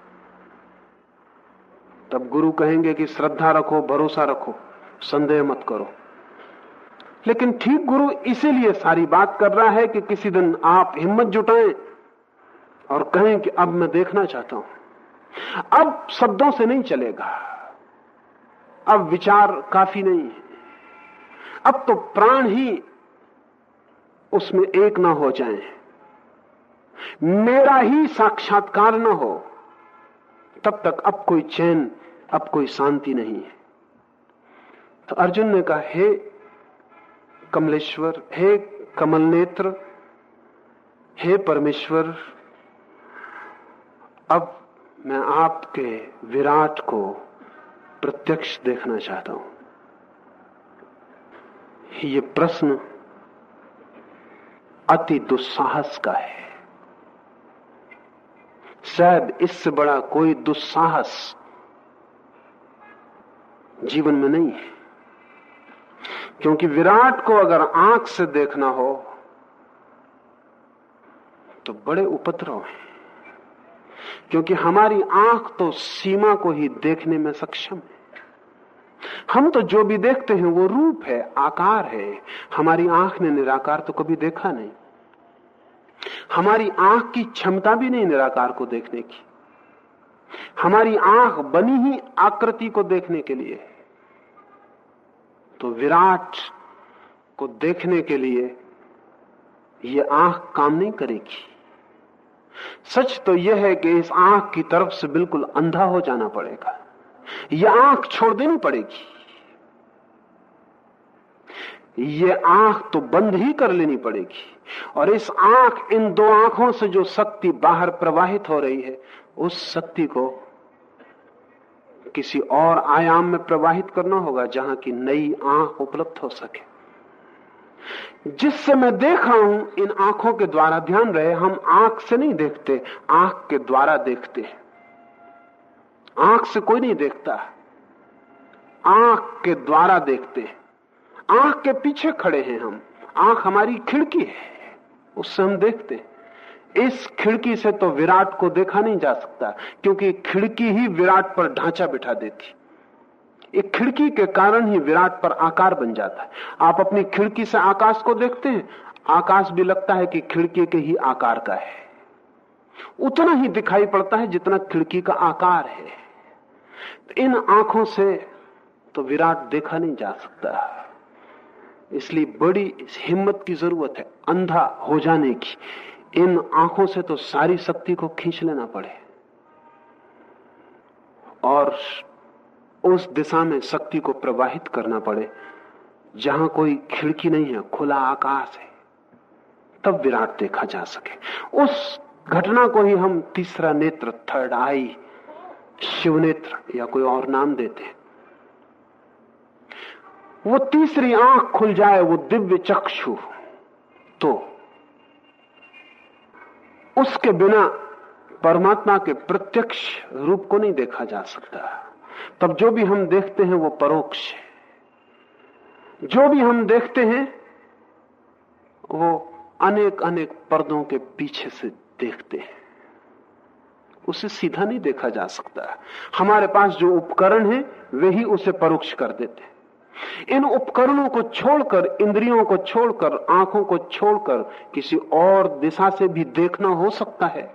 B: तब गुरु कहेंगे कि श्रद्धा रखो, भरोसा रखो, संदेह मत करो। लेकिन ठीक गुरु इसीलिए सारी बात कर रहा है कि किसी दिन आप हिम्मत जुटाएँ और कहें कि अब मैं देखना चाहता हूँ। अब शब्दों से नहीं चलेगा। अब विचार काफ़ी नहीं है। अब तो प्राण ही उसमें एक ना हो जाए। मेरा ही साक्षात्कार न हो, तब तक अब कोई चैन, अब कोई शांति नहीं है। तो अर्जुन ने कहा, हे कमलेश्वर, हे कमल नेत्र हे परमेश्वर, अब मैं आपके विराट को प्रत्यक्ष देखना चाहता हूँ। ये प्रश्न अति दुस्साहस का है। शायद इससे बड़ा कोई दुस्साहस जीवन में नहीं है। क्योंकि विराट को अगर आँख से देखना हो तो बड़े उपद्रव हैं। क्योंकि हमारी आँख तो सीमा को ही देखने में सक्षम है। हम तो जो भी देखते हैं, वो रूप है, आकार है। हमारी आँख ने निराकार तो कभी देखा नहीं। हमारी आँख की क्षमता भी नहीं निराकार को देखने की। हमारी आँख बनी ही आकृति को देखने के लिए। तो विराट को देखने के लिए ये आँख काम नहीं करेगी। सच तो यह है कि इस आँख की तरफ़ से बिल्कुल अंधा हो जाना पड़ेगा। यह आँख छोड़ देनी पड़ेगी। ये आँख तो बंद ही कर लेनी पड़ेगी। और इस आँख, इन दो आँखों से जो शक्ति बाहर प्रवाहित हो रही है, उस शक्ति को किसी और आयाम में प्रवाहित करना होगा जहाँ की नई आँख उपलब्ध हो सके। जिससे मैं देख रहा हूँ, इन आँखों के द्वारा ध्यान रहे, हम आँख से नहीं देखते, आँख के द्वारा देखते हैं। आँख से कोई नहीं देखता, आँख के द्वारा देखते हैं। आँख के पीछे खड़े हैं हम। आँख हमारी खिड़की है। उससे हम देखते इस खिड़की से तो विराट को देखा नहीं जा सकता, क्योंकि खिड़की ही विराट पर ढांचा बिठा देती। एक खिड़की के कारण ही विराट पर आकार बन जाता है। आप अपनी खिड़की से आकाश को देखते हैं। आकाश भी लगता है कि खिड़की के ही आकार का है। उतना ही दिखाई पड़ता है जितना खिड़की का आकार है। इन आँखों से तो विराट देखा नहीं जा सकता। इसलिए बड़ी हिम्मत की ज़रूरत है, अंधा हो जाने की। इन आँखों से तो सारी शक्ति को खींच लेना पड़े। और उस दिशा में शक्ति को प्रवाहित करना पड़े। जहाँ कोई खिड़की नहीं है, खुला आकाश है, तब विराट देखा जा सके। उस घटना को ही हम तीसरा नेत्र, थर्ड आई शिव नेत्र या कोई और नाम देते हैं। वो तीसरी आँख खुल जाए, वो दिव्य चक्षु। तो उसके बिना परमात्मा के प्रत्यक्ष रूप को नहीं देखा जा सकता। तब जो भी हम देखते हैं, वो परोक्ष है। जो भी हम देखते हैं, वो अनेक अनेक पर्दों के पीछे से देखते हैं। उसे सीधा नहीं देखा जा सकता। हमारे पास जो उपकरण है, वे ही उसे परोक्ष कर देते इन उपकरणों को छोड़कर, इंद्रियों को छोड़कर, आँखों को छोड़कर किसी और दिशा से भी देखना हो सकता है।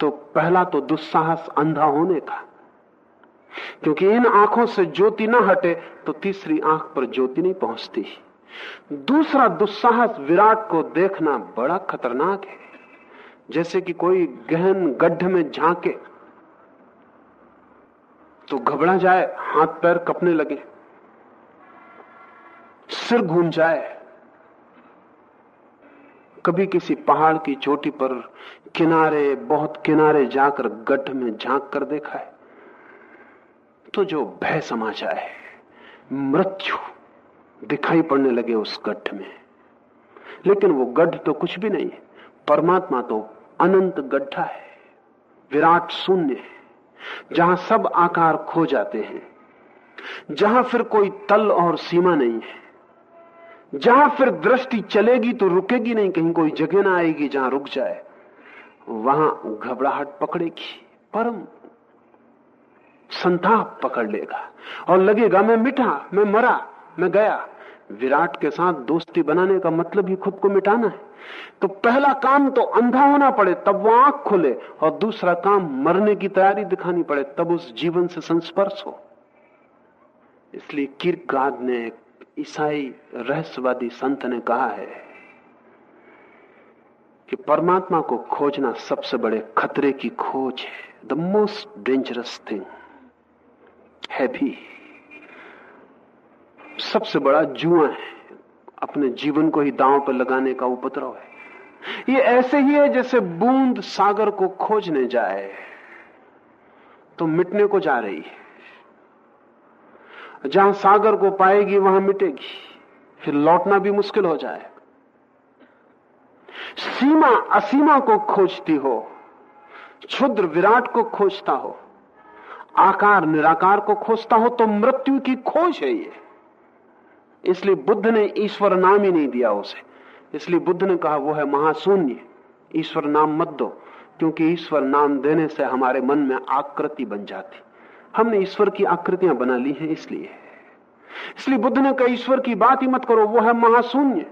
B: तो पहला तो दुस्साहस अंधा होने का। क्योंकि इन आँखों से ज्योति ना हटे तो तीसरी आँख पर ज्योति नहीं पहुँचती। दूसरा दुस्साहस विराट को देखना बड़ा खतरनाक है। जैसे कि कोई गहन गड्ढ में झांके तो घबरा जाए, हाथ पैर कपने लगे। सिर घूम जाए। कभी किसी पहाड़ की चोटी पर किनारे, बहुत किनारे जाकर गड्ढ में झाँक कर देखा है तो जो भय समा जाए मृत्यु दिखाई पड़ने लगे उस गड्ढ में। लेकिन वो गड्ढ तो कुछ भी नहीं है, परमात्मा तो अनंत गड्ढा है, विराट शून्य है, जहाँ सब आकार खो जाते हैं, जहाँ फिर कोई तल और सीमा नहीं है। जहाँ फिर दृष्टि चलेगी तो रुकेगी नहीं, कहीं कोई जगह ना आएगी जहाँ रुक जाए। वहाँ घबराहट पकड़ेगी, परम संताप पकड़ लेगा। और लगेगा, मैं मिटा, मैं मरा, मैं गया। विराट के साथ दोस्ती बनाने का मतलब ही खुद को मिटाना है। तो पहला काम तो अंधा होना पड़े, तब वो आँख खुले, और दूसरा काम मरने की तैयारी दिखानी पड़े, तब उस जीवन से संस्पर्श हो। इसलिए किरगाद ने ईसाई रहस्यवादी संत ने कहा है कि परमात्मा को खोजना सबसे बड़े खतरे की खोज है। द मोस्ट डेंजरस थिंग है भी। सबसे बड़ा जुआ है। अपने जीवन को ही दांव पर लगाने का उपद्रव है। ये ऐसे ही है जैसे बूंद सागर को खोजने जाए तो मिटने को जा रही है। जहाँ सागर को पाएगी, वहाँ मिटेगी। फिर लौटना भी मुश्किल हो जाए। सीमा असीमा को खोजती हो, क्षुद्र विराट को खोजता हो, आकार निराकार को खोजता हो तो मृत्यु की खोज है ये। इसलिए बुद्ध ने ईश्वर नाम ही नहीं दिया उसे। इसलिए बुद्ध ने कहा, वो है महाशून्य। ईश्वर नाम मत दो, क्योंकि ईश्वर नाम देने से हमारे मन में आकृति बन जाती। हमने ईश्वर की आकृतियाँ बना ली हैं इसलिए। इसलिए बुद्ध ने कहा, ईश्वर की बात ही मत करो, वो है महाशून्य।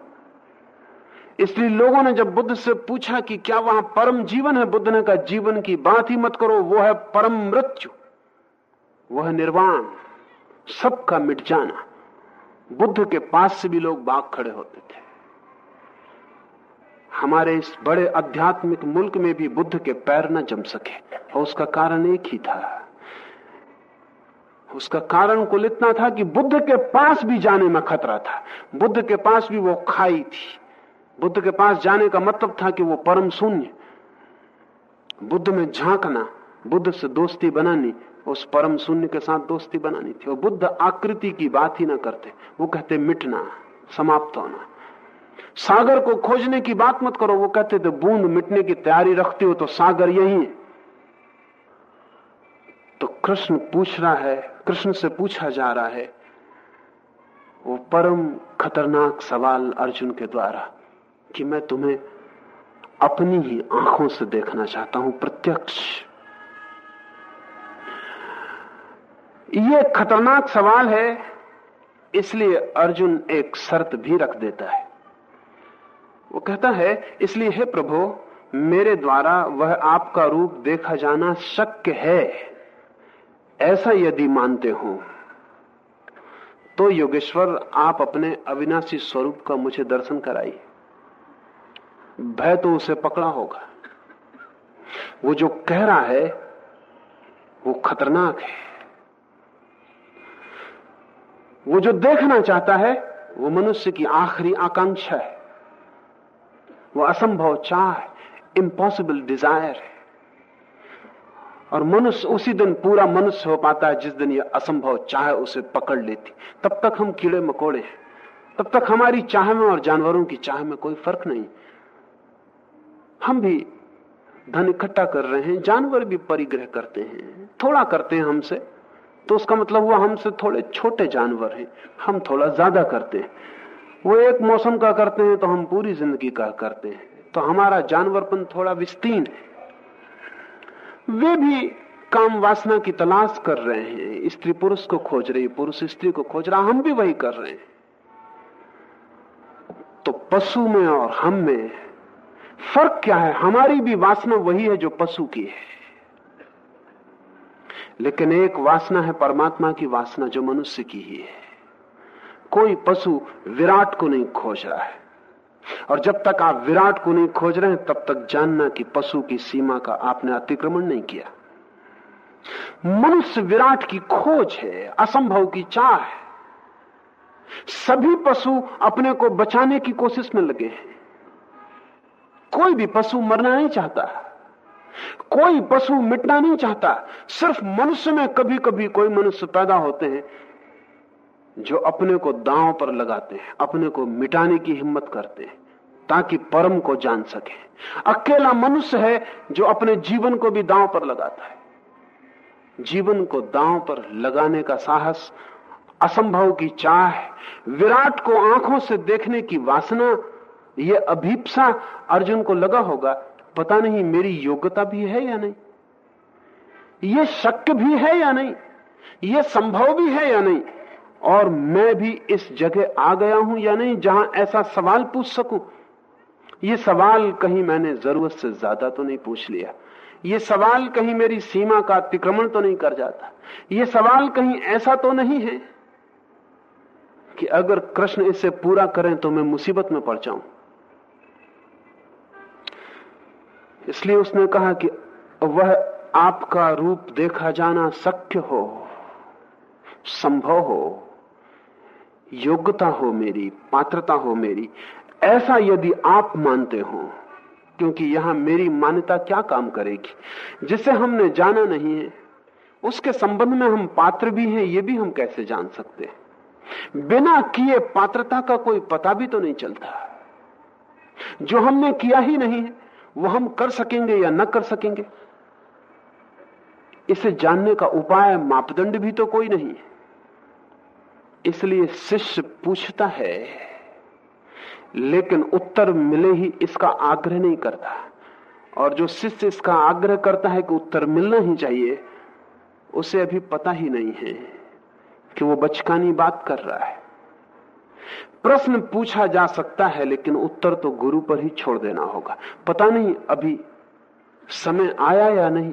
B: इसलिए लोगों ने जब बुद्ध से पूछा कि क्या वहाँ परम जीवन है, बुद्ध ने कहा, जीवन की बात ही मत करो, वो है परम मृत्यु। वह निर्वाण, सबका मिट जाना। बुद्ध के पास से भी लोग भाग खड़े होते थे। हमारे इस बड़े आध्यात्मिक मुल्क में भी बुद्ध के पैर न जम सके, और उसका कारण एक ही था। उसका कारण कुल इतना था कि बुद्ध के पास भी जाने में खतरा था। बुद्ध के पास भी वो खाई थी। बुद्ध के पास जाने का मतलब था कि वो परम शून्य। बुद्ध में झांकना, बुद्ध से दोस्ती बनानी, उस परम शून्य के साथ दोस्ती बनानी थी। और बुद्ध आकृति की बात ही ना करते। वो कहते, मिटना, समाप्त होना। सागर को खोजने की बात मत करो। वो कहते थे बूंद मिटने की तैयारी रखते हो तो सागर यही है। तो कृष्ण पूछ रहा है कृष्ण से पूछा जा रहा है, वो परम खतरनाक सवाल अर्जुन के द्वारा कि मैं तुम्हें अपनी ही आँखों से देखना चाहता हूँ, प्रत्यक्ष। ये खतरनाक सवाल है, इसलिए अर्जुन एक शर्त भी रख देता है। वो कहता है, इसलिए हे प्रभु, मेरे द्वारा वह आपका रूप देखा जाना शक्य है। ऐसा यदि मानते हो तो योगेश्वर, आप अपने अविनाशी स्वरूप का मुझे दर्शन कराइए। भय तो उसे पकड़ा होगा। वो जो कह रहा है, वो खतरनाक है। वो जो देखना चाहता है, वो मनुष्य की आखिरी आकांक्षा है। वो असंभव चाह इम्पॉसिबल डिज़ायर है। और मनुष्य उसी दिन पूरा मनुष्य हो पाता है जिस दिन ये असंभव चाह उसे पकड़ लेती। तब तक हम कीड़े मकोड़े हैं। तब तक हमारी चाह में और जानवरों की चाह में कोई फ़र्क नहीं। हम भी धन इकट्ठा कर रहे हैं, जानवर भी परिग्रह करते हैं। थोड़ा करते हैं हमसे तो उसका मतलब हुआ हमसे थोड़े छोटे जानवर हैं। हम थोड़ा ज़्यादा करते हैं। वो एक मौसम का करते हैं तो हम पूरी ज़िंदगी का करते हैं। तो हमारा जानवरपन थोड़ा विस्तीर्ण है। वे भी काम वासना की तलाश कर रहे हैं। स्त्री पुरुष को खोज रही, पुरुष स्त्री को खोज रहा, हम भी वही कर रहे हैं। तो पशु में और हम में फ़र्क क्या है? हमारी भी वासना वही है जो पशु की है। लेकिन एक वासना है परमात्मा की वासना जो मनुष्य की ही है। कोई पशु विराट को नहीं खोज रहा है। और जब तक आप विराट को नहीं खोज रहे हैं, तब तक जानना कि पशु की सीमा का आपने अतिक्रमण नहीं किया। मनुष्य विराट की खोज है, असंभव की चाह है। सभी पशु अपने को बचाने की कोशिश में लगे हैं। कोई भी पशु मरना नहीं चाहता। कोई पशु मिटना नहीं चाहता। सिर्फ़ मनुष्य में कभी कभी कोई मनुष्य पैदा होते हैं जो अपने को दांव पर लगाते हैं, अपने को मिटाने की हिम्मत करते हैं, ताकि परम को जान सके। अकेला मनुष्य है जो अपने जीवन को भी दांव पर लगाता है। जीवन को दांव पर लगाने का साहस, असंभव की चाह विराट को आँखों से देखने की वासना, ये अभीपसा अर्जुन को लगा होगा, पता नहीं मेरी योग्यता भी है या नहीं। ये शक्य भी है या नहीं? ये संभव भी है या नहीं? और मैं भी इस जगह आ गया हूँ या नहीं, जहाँ ऐसा सवाल पूछ सकूँ? ये सवाल कहीं मैंने ज़रूरत से ज़्यादा तो नहीं पूछ लिया। ये सवाल कहीं मेरी सीमा का अतिक्रमण तो नहीं कर जाता। ये सवाल कहीं ऐसा तो नहीं है कि अगर कृष्ण इसे पूरा करें तो मैं मुसीबत में पड़ जाऊँ। इसलिए उसने कहा कि वह आपका रूप देखा जाना शक्य हो, संभव हो। योग्यता हो मेरी, पात्रता हो मेरी। ऐसा यदि आप मानते हो, क्योंकि यहाँ मेरी मान्यता क्या काम करेगी? जिसे हमने जाना नहीं है, उसके संबंध में हम पात्र भी हैं, ये भी हम कैसे जान सकते हैं? बिना किए पात्रता का कोई पता भी तो नहीं चलता। जो हमने किया ही नहीं है, वो हम कर सकेंगे या न कर सकेंगे? इसे जानने का उपाय, मापदंड भी तो कोई नहीं है। इसलिए शिष्य पूछता है, लेकिन उत्तर मिले ही इसका आग्रह नहीं करता। और जो शिष्य इसका आग्रह करता है कि उत्तर मिलना ही चाहिए, उसे अभी पता ही नहीं है कि वो बचकानी बात कर रहा है। प्रश्न पूछा जा सकता है, लेकिन उत्तर तो गुरु पर ही छोड़ देना होगा। पता नहीं अभी समय आया या नहीं,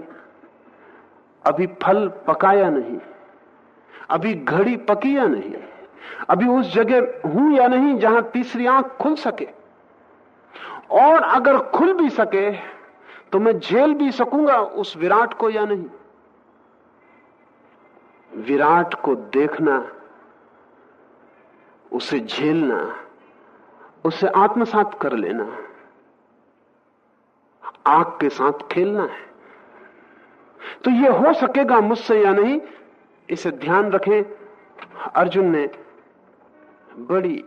B: अभी फल पकाया नहीं। अभी घड़ी पकी या नहीं? अभी उस जगह हूँ या नहीं जहाँ तीसरी आँख खुल सके? और अगर खुल भी सके तो मैं झेल भी सकूँगा उस विराट को या नहीं? विराट को देखना, उसे झेलना, उसे आत्मसात कर लेना, आग के साथ खेलना है। तो यह हो सकेगा मुझसे या नहीं? इसे ध्यान रखें। अर्जुन ने बड़ी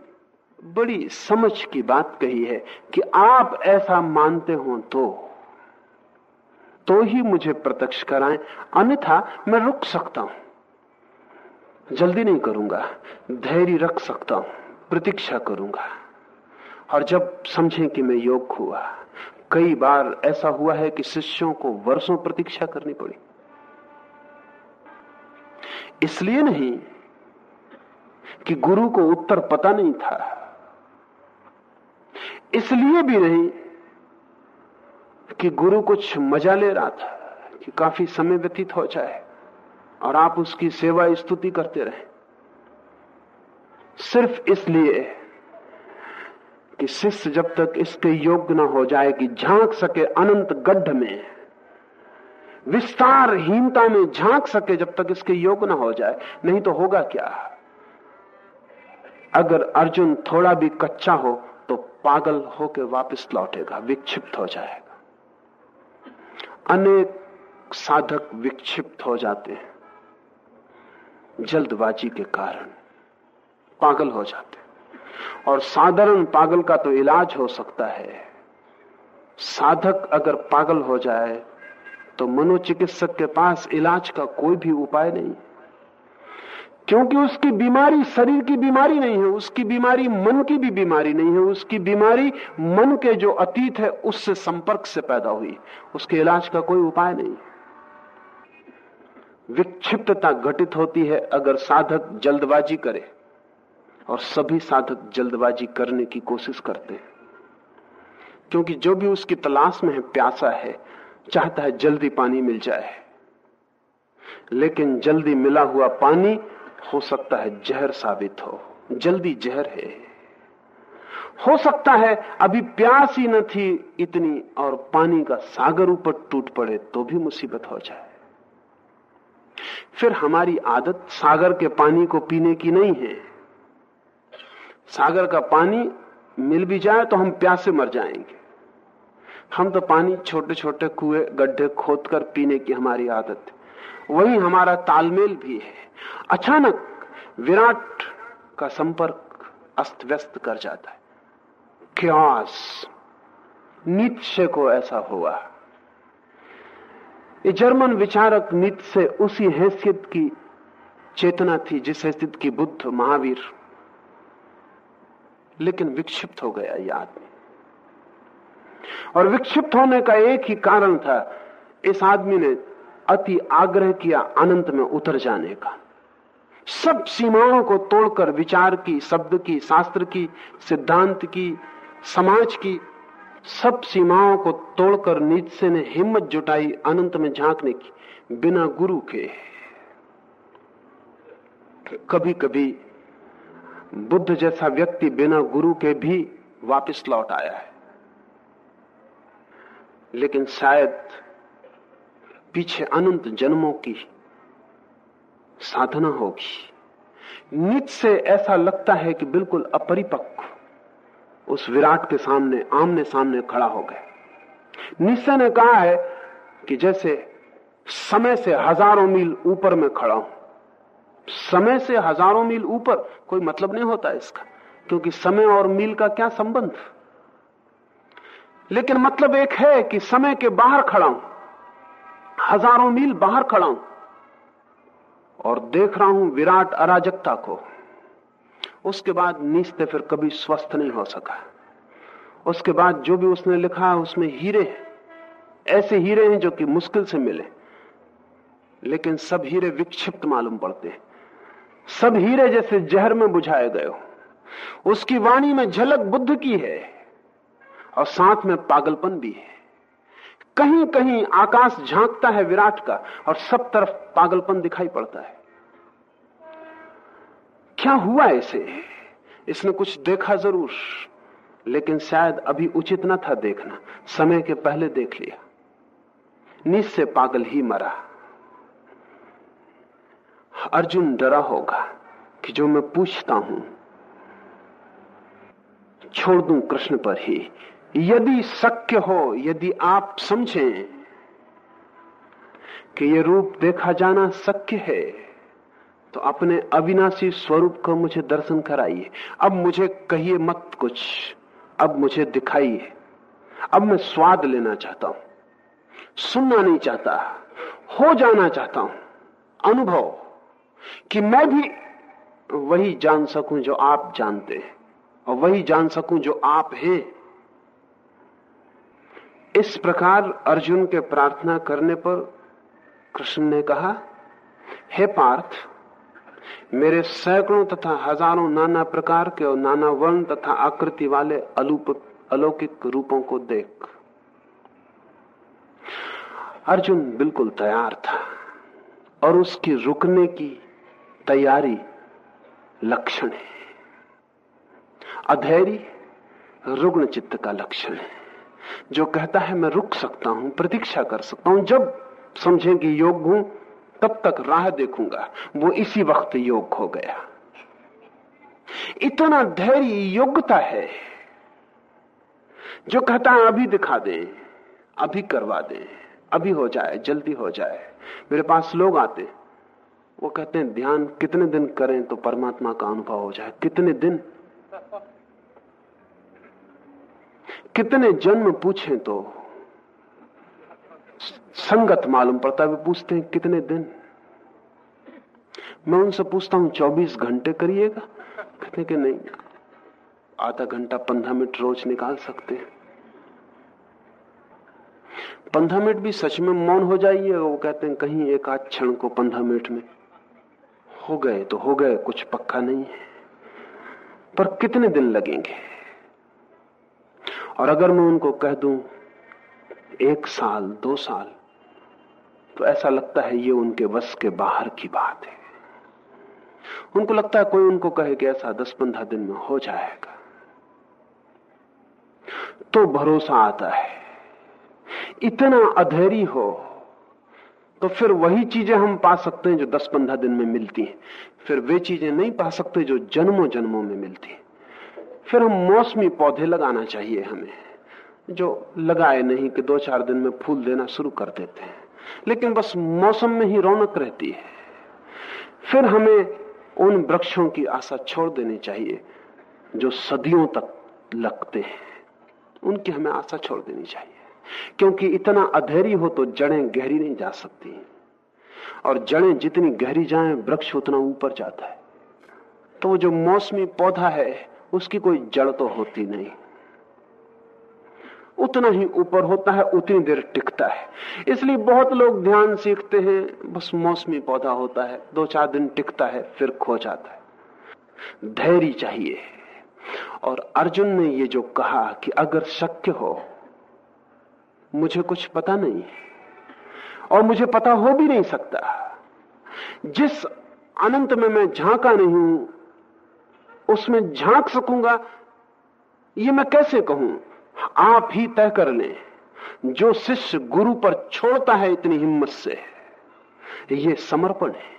B: बड़ी समझ की बात कही है कि आप ऐसा मानते हो तो तो ही मुझे प्रत्यक्ष कराएँ। अन्यथा मैं रुक सकता हूँ। जल्दी नहीं करूँगा, धैर्य रख सकता हूँ, प्रतीक्षा करूँगा। और जब समझें कि मैं योग हुआ, कई बार ऐसा हुआ है कि शिष्यों को वर्षों प्रतीक्षा करनी पड़ी। इसलिए नहीं कि गुरु को उत्तर पता नहीं था। इसलिए भी नहीं कि गुरु कुछ मज़ा ले रहा था, कि काफ़ी समय व्यतीत हो जाए और आप उसकी सेवा स्तुति करते रहे। सिर्फ़ इसलिए कि शिष्य जब तक इसके योग्य न हो जाए कि झाँक सके अनंत गड्ढ में विस्तारहीनता में झाँक सके जब तक इसके योग ना हो जाए, नहीं तो होगा क्या? अगर अर्जुन थोड़ा भी कच्चा हो तो पागल होकर वापस लौटेगा, विक्षिप्त हो जाएगा। अनेक साधक विक्षिप्त हो जाते हैं, जल्दबाजी के कारण, पागल हो जाते और साधारण पागल का तो इलाज हो सकता है। साधक अगर पागल हो जाए तो मनोचिकित्सक के पास इलाज का कोई भी उपाय नहीं क्योंकि उसकी बीमारी शरीर की बीमारी नहीं है, उसकी बीमारी मन की भी बीमारी नहीं है, उसकी बीमारी मन के जो अतीत है, उससे संपर्क से पैदा हुई। उसके इलाज का कोई उपाय नहीं। विक्षिप्तता घटित होती है अगर साधक जल्दबाजी करे और सभी साधक जल्दबाजी करने की कोशिश करते हैं। क्योंकि जो भी उसकी तलाश में है, प्यासा है चाहता है जल्दी पानी मिल जाए। लेकिन जल्दी मिला हुआ पानी, हो सकता है जहर साबित हो। जल्दी जहर है। हो सकता है अभी प्यास ही न थी इतनी और पानी का सागर ऊपर टूट पड़े तो भी मुसीबत हो जाए। फिर हमारी आदत सागर के पानी को पीने की नहीं है। सागर का पानी मिल भी जाए तो हम प्यासे मर जाएँगे। हम तो पानी छोटे छोटे कुएँ, गड्ढे खोद कर पीने की हमारी आदत है। वही हमारा तालमेल भी है। अचानक विराट का संपर्क अस्त व्यस्त कर जाता है। क्यास नित्य को ऐसा हुआ। ये जर्मन विचारक नित्य उसी हैसियत की चेतना थी जिस हैसियत की बुद्ध महावीर लेकिन विक्षिप्त हो गया ये आदमी। और विक्षिप्त होने का एक ही कारण था, इस आदमी ने अति आग्रह किया अनंत में उतर जाने का। सब सीमाओं को तोड़कर, विचार की, शब्द की, शास्त्र की, सिद्धांत की, समाज की, सब सीमाओं को तोड़कर नीचे ने हिम्मत जुटाई, अनंत में झांकने की, बिना गुरु के। कभी कभी बुद्ध जैसा व्यक्ति बिना गुरु के भी वापस लौट आया है। लेकिन शायद पीछे अनंत जन्मों की साधना होगी। नित से ऐसा लगता है कि बिल्कुल अपरिपक्व उस विराट के सामने, आमने सामने खड़ा हो गए निश्चय ने कहा है कि जैसे समय से हज़ारों मील ऊपर में खड़ा हूँ। समय से हज़ारों मील ऊपर कोई मतलब नहीं होता इसका, क्योंकि समय और मील का क्या संबंध? लेकिन मतलब एक है कि समय के बाहर खड़ा हूँ। हज़ारों मील बाहर खड़ा हूँ। और देख रहा हूँ विराट अराजकता को। उसके बाद नीचते फिर कभी स्वस्थ नहीं हो सका। उसके बाद जो भी उसने लिखा है, उसमें हीरे ऐसे हीरे हैं जो कि मुश्किल से मिले। लेकिन सब हीरे विक्षिप्त मालूम पड़ते हैं। सब हीरे जैसे जहर में बुझाए गए हो। उसकी वाणी में झलक बुद्ध की है। और साथ में पागलपन भी है। कहीं कहीं आकाश झांकता है विराट का और सब तरफ़ पागलपन दिखाई पड़ता है। क्या हुआ इसे? इसने कुछ देखा ज़रूर, लेकिन शायद अभी उचित न था देखना। समय के पहले देख लिया। से पागल ही मरा। अर्जुन डरा होगा कि जो मैं पूछता हूँ, छोड़ दूँ कृष्ण पर ही। यदि शक्य हो, यदि आप समझें कि ये रूप देखा जाना शक्य है तो अपने अविनाशी स्वरूप का मुझे दर्शन कराइए। अब मुझे कहिए मत कुछ। अब मुझे दिखाइए। अब मैं स्वाद लेना चाहता हूँ। सुनना नहीं चाहता। हो जाना चाहता हूँ। अनुभव कि मैं भी वही जान सकूँ जो आप जानते हैं और वही जान सकूँ जो आप हैं। इस प्रकार अर्जुन के प्रार्थना करने पर कृष्ण ने कहा, हे पार्थ, मेरे सैकड़ों तथा हज़ारों नाना प्रकार के और नाना वर्ण तथा आकृति वाले अलूप, अलौकिक रूपों को देख। अर्जुन बिल्कुल तैयार था और उसकी रुकने की तैयारी लक्षण है। अधैर्य रुग्ण चित्त का लक्षण है। जो कहता है, मैं रुक सकता हूँ, प्रतीक्षा कर सकता हूँ। जब समझें कि योग हूँ, तब तक राह देखूँगा। वो इसी वक्त योग हो गया। इतना धैर्य योग्यता है जो कहता है, अभी दिखा दें, अभी करवा दें, अभी हो जाए, जल्दी हो जाए। मेरे पास लोग आते, वो कहते हैं, ध्यान कितने दिन करें तो परमात्मा का अनुभव हो जाए। कितने दिन? कितने जन्म पूछे तो संगत मालूम पड़ता है पूछते हैं, कितने दिन? मैं उनसे पूछता हूँ 24 घंटे करिएगा कहते कि नहीं? आधा घंटा पंद्रह मिनट रोज निकाल सकते हैं। पंद्रह मिनट भी सच में मौन हो जाइए, वो कहते हैं, कहीं एक आध क्षण को पंद्रह मिनट में। हो गए तो हो गए, कुछ पक्का नहीं है। पर कितने दिन लगेंगे? और अगर मैं उनको कह दूँ, एक साल, दो साल तो ऐसा लगता है ये उनके वश के बाहर की बात है। उनको लगता है कोई उनको कहे कि ऐसा दस पंद्रह दिन में हो जाएगा। तो भरोसा आता है। इतना अधेरी हो तो फिर वही चीज़ें हम पा सकते हैं जो दस पंद्रह दिन में मिलती हैं। फिर वे चीज़ें नहीं पा सकते जो जन्मों जन्मों में मिलती हैं। फिर हम मौसमी पौधे लगाना चाहिए हमें, जो लगाए नहीं कि दो चार दिन में फूल देना शुरू कर देते हैं। लेकिन बस मौसम में ही रौनक रहती है। फिर हमें उन वृक्षों की आशा छोड़ देनी चाहिए, जो सदियों तक लगते हैं। उनकी हमें आशा छोड़ देनी चाहिए। क्योंकि इतना अधेरी हो तो जड़ें गहरी नहीं जा सकती। और जड़ें जितनी गहरी जाएँ, वृक्ष उतना ऊपर जाता है। तो जो मौसमी पौधा है उसकी कोई जड़ तो होती नहीं। उतना ही ऊपर होता है, उतनी देर टिकता है। इसलिए बहुत लोग ध्यान सीखते हैं, बस मौसमी पौधा होता है, दो चार दिन टिकता है, फिर खो जाता है। धैर्य चाहिए। और अर्जुन ने ये जो कहा कि अगर शक्य हो, मुझे कुछ पता नहीं और मुझे पता हो भी नहीं सकता, जिस अनंत में मैं झांका नहीं हूँ उसमें झाँक सकूँगा? ये मैं कैसे कहूँ? आप ही तय कर लें, जो शिष्य गुरु पर छोड़ता है इतनी हिम्मत से, ये समर्पण है।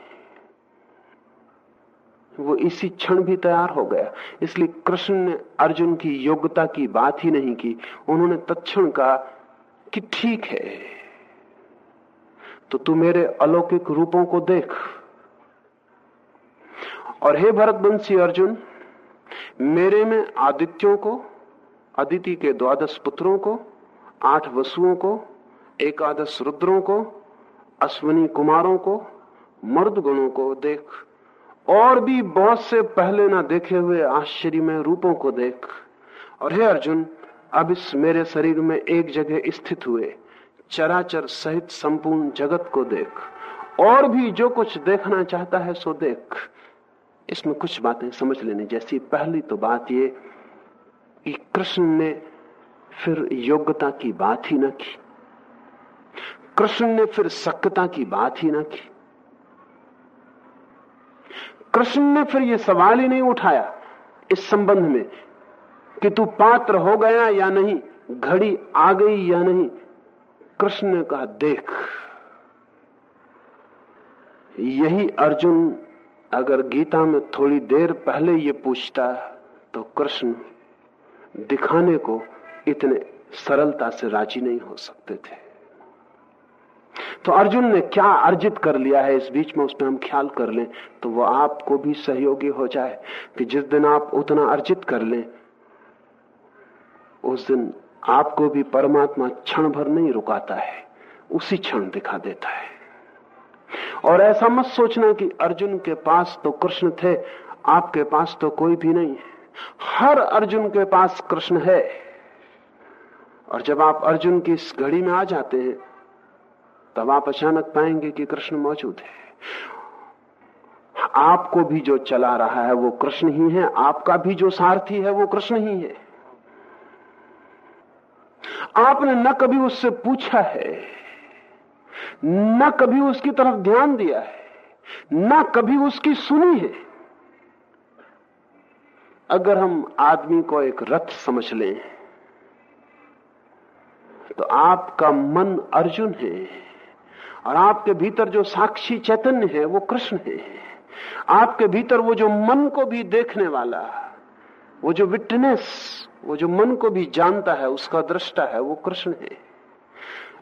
B: वो इसी क्षण भी तैयार हो गया। इसलिए कृष्ण ने अर्जुन की योग्यता की बात ही नहीं की। उन्होंने तत्क्षण कहा कि ठीक है तो तू मेरे अलौकिक रूपों को देख। और हे भरतवंशी अर्जुन मेरे में आदित्यों को, अदिति के द्वादश पुत्रों को, आठ वसुओं को, एकादश रुद्रों को, अश्वनी कुमारों को, मर्द गुणों को देख, और भी बहुत से पहले ना देखे हुए आश्चर्य में रूपों को देख। और हे अर्जुन, अब इस मेरे शरीर में एक जगह स्थित हुए, चराचर सहित संपूर्ण जगत को देख, और भी जो कुछ देखना चाहता है सो देख। इसमें कुछ बातें समझ लेनी। जैसी पहली तो बात ये कि कृष्ण ने फिर योग्यता की बात ही ना की। कृष्ण ने फिर सक्यता की बात ही ना की। कृष्ण ने फिर यह सवाल ही नहीं उठाया इस संबंध में कि तू पात्र हो गया या नहीं, घड़ी आ गई या नहीं। कृष्ण ने कहा, देख, यही अर्जुन अगर गीता में थोड़ी देर पहले ये पूछता तो कृष्ण दिखाने को इतने सरलता से राज़ी नहीं हो सकते थे। तो अर्जुन ने क्या अर्जित कर लिया है इस बीच में उसमें हम ख्याल कर लें तो वो आपको भी सहयोगी हो जाए कि जिस दिन आप उतना अर्जित कर लें, उस दिन आपको भी परमात्मा क्षण भर नहीं रुकाता है, उसी क्षण दिखा देता है। और ऐसा मत सोचना कि अर्जुन के पास तो कृष्ण थे, आपके पास तो कोई भी नहीं है। हर अर्जुन के पास कृष्ण है। और जब आप अर्जुन की इस घड़ी में आ जाते हैं, तब आप अचानक पाएँगे कि कृष्ण मौजूद है। आपको भी जो चला रहा है, वो कृष्ण ही है। आपका भी जो सारथी है, वो कृष्ण ही है। आपने न कभी उससे पूछा है न कभी उसकी तरफ़ ध्यान दिया है, न कभी उसकी सुनी है। अगर हम आदमी को एक रथ समझ लें तो आपका मन अर्जुन है, और आपके भीतर जो साक्षी चैतन्य है, वो कृष्ण है। आपके भीतर वो जो मन को भी देखने वाला, वो जो विटनेस वो जो मन को भी जानता है, उसका दृष्टा है, वो कृष्ण है।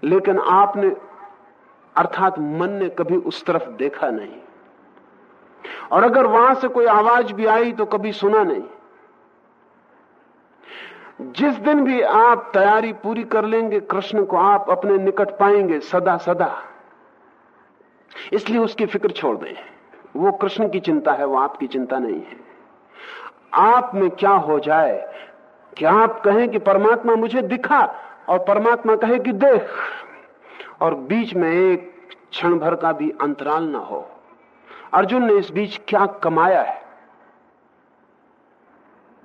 B: लेकिन आपने अर्थात मन ने कभी उस तरफ़ देखा नहीं। और अगर वहाँ से कोई आवाज़ भी आई तो कभी सुना नहीं। जिस दिन भी आप तैयारी पूरी कर लेंगे, कृष्ण को आप अपने निकट पाएँगे सदा सदा। इसलिए उसकी फ़िक्र छोड़ दें। वो कृष्ण की चिंता है, वो आपकी चिंता नहीं है। आप में क्या हो जाए? क्या आप कहें कि परमात्मा मुझे दिखा और परमात्मा कहे कि देख? और बीच में एक क्षण भर का भी अंतराल ना हो। अर्जुन ने इस बीच क्या कमाया है?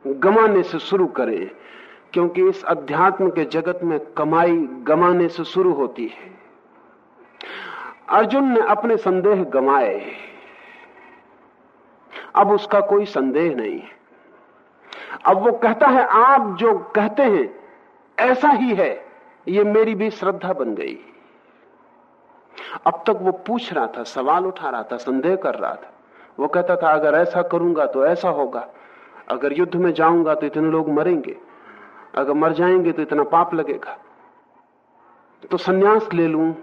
B: गमाने से शुरू करें, क्योंकि इस अध्यात्म के जगत में कमाई गमाने से शुरू होती है। अर्जुन ने अपने संदेह गमाए अब उसका कोई संदेह नहीं है। अब वो कहता है, आप जो कहते हैं, ऐसा ही है, ये मेरी भी श्रद्धा बन गई। अब तक वो पूछ रहा था, सवाल उठा रहा था, संदेह कर रहा था। वो कहता था, अगर ऐसा करूँगा तो ऐसा होगा। अगर युद्ध में जाऊँगा तो इतने लोग मरेंगे। अगर मर जाएँगे तो इतना पाप लगेगा। तो सन्यास ले लू,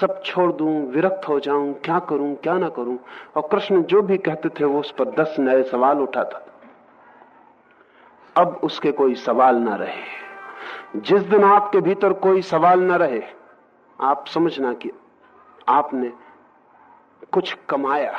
B: सब छोड़ दू, विरक्त हो जाऊँ, क्या करूँ, क्या ना करूँ? और कृष्ण जो भी कहते थे, वो उस पर दस नए सवाल उठाता अब उसके कोई सवाल ना रहे। जिस दिन आपके भीतर कोई सवाल ना रहे, आप समझना कि आपने कुछ कमाया।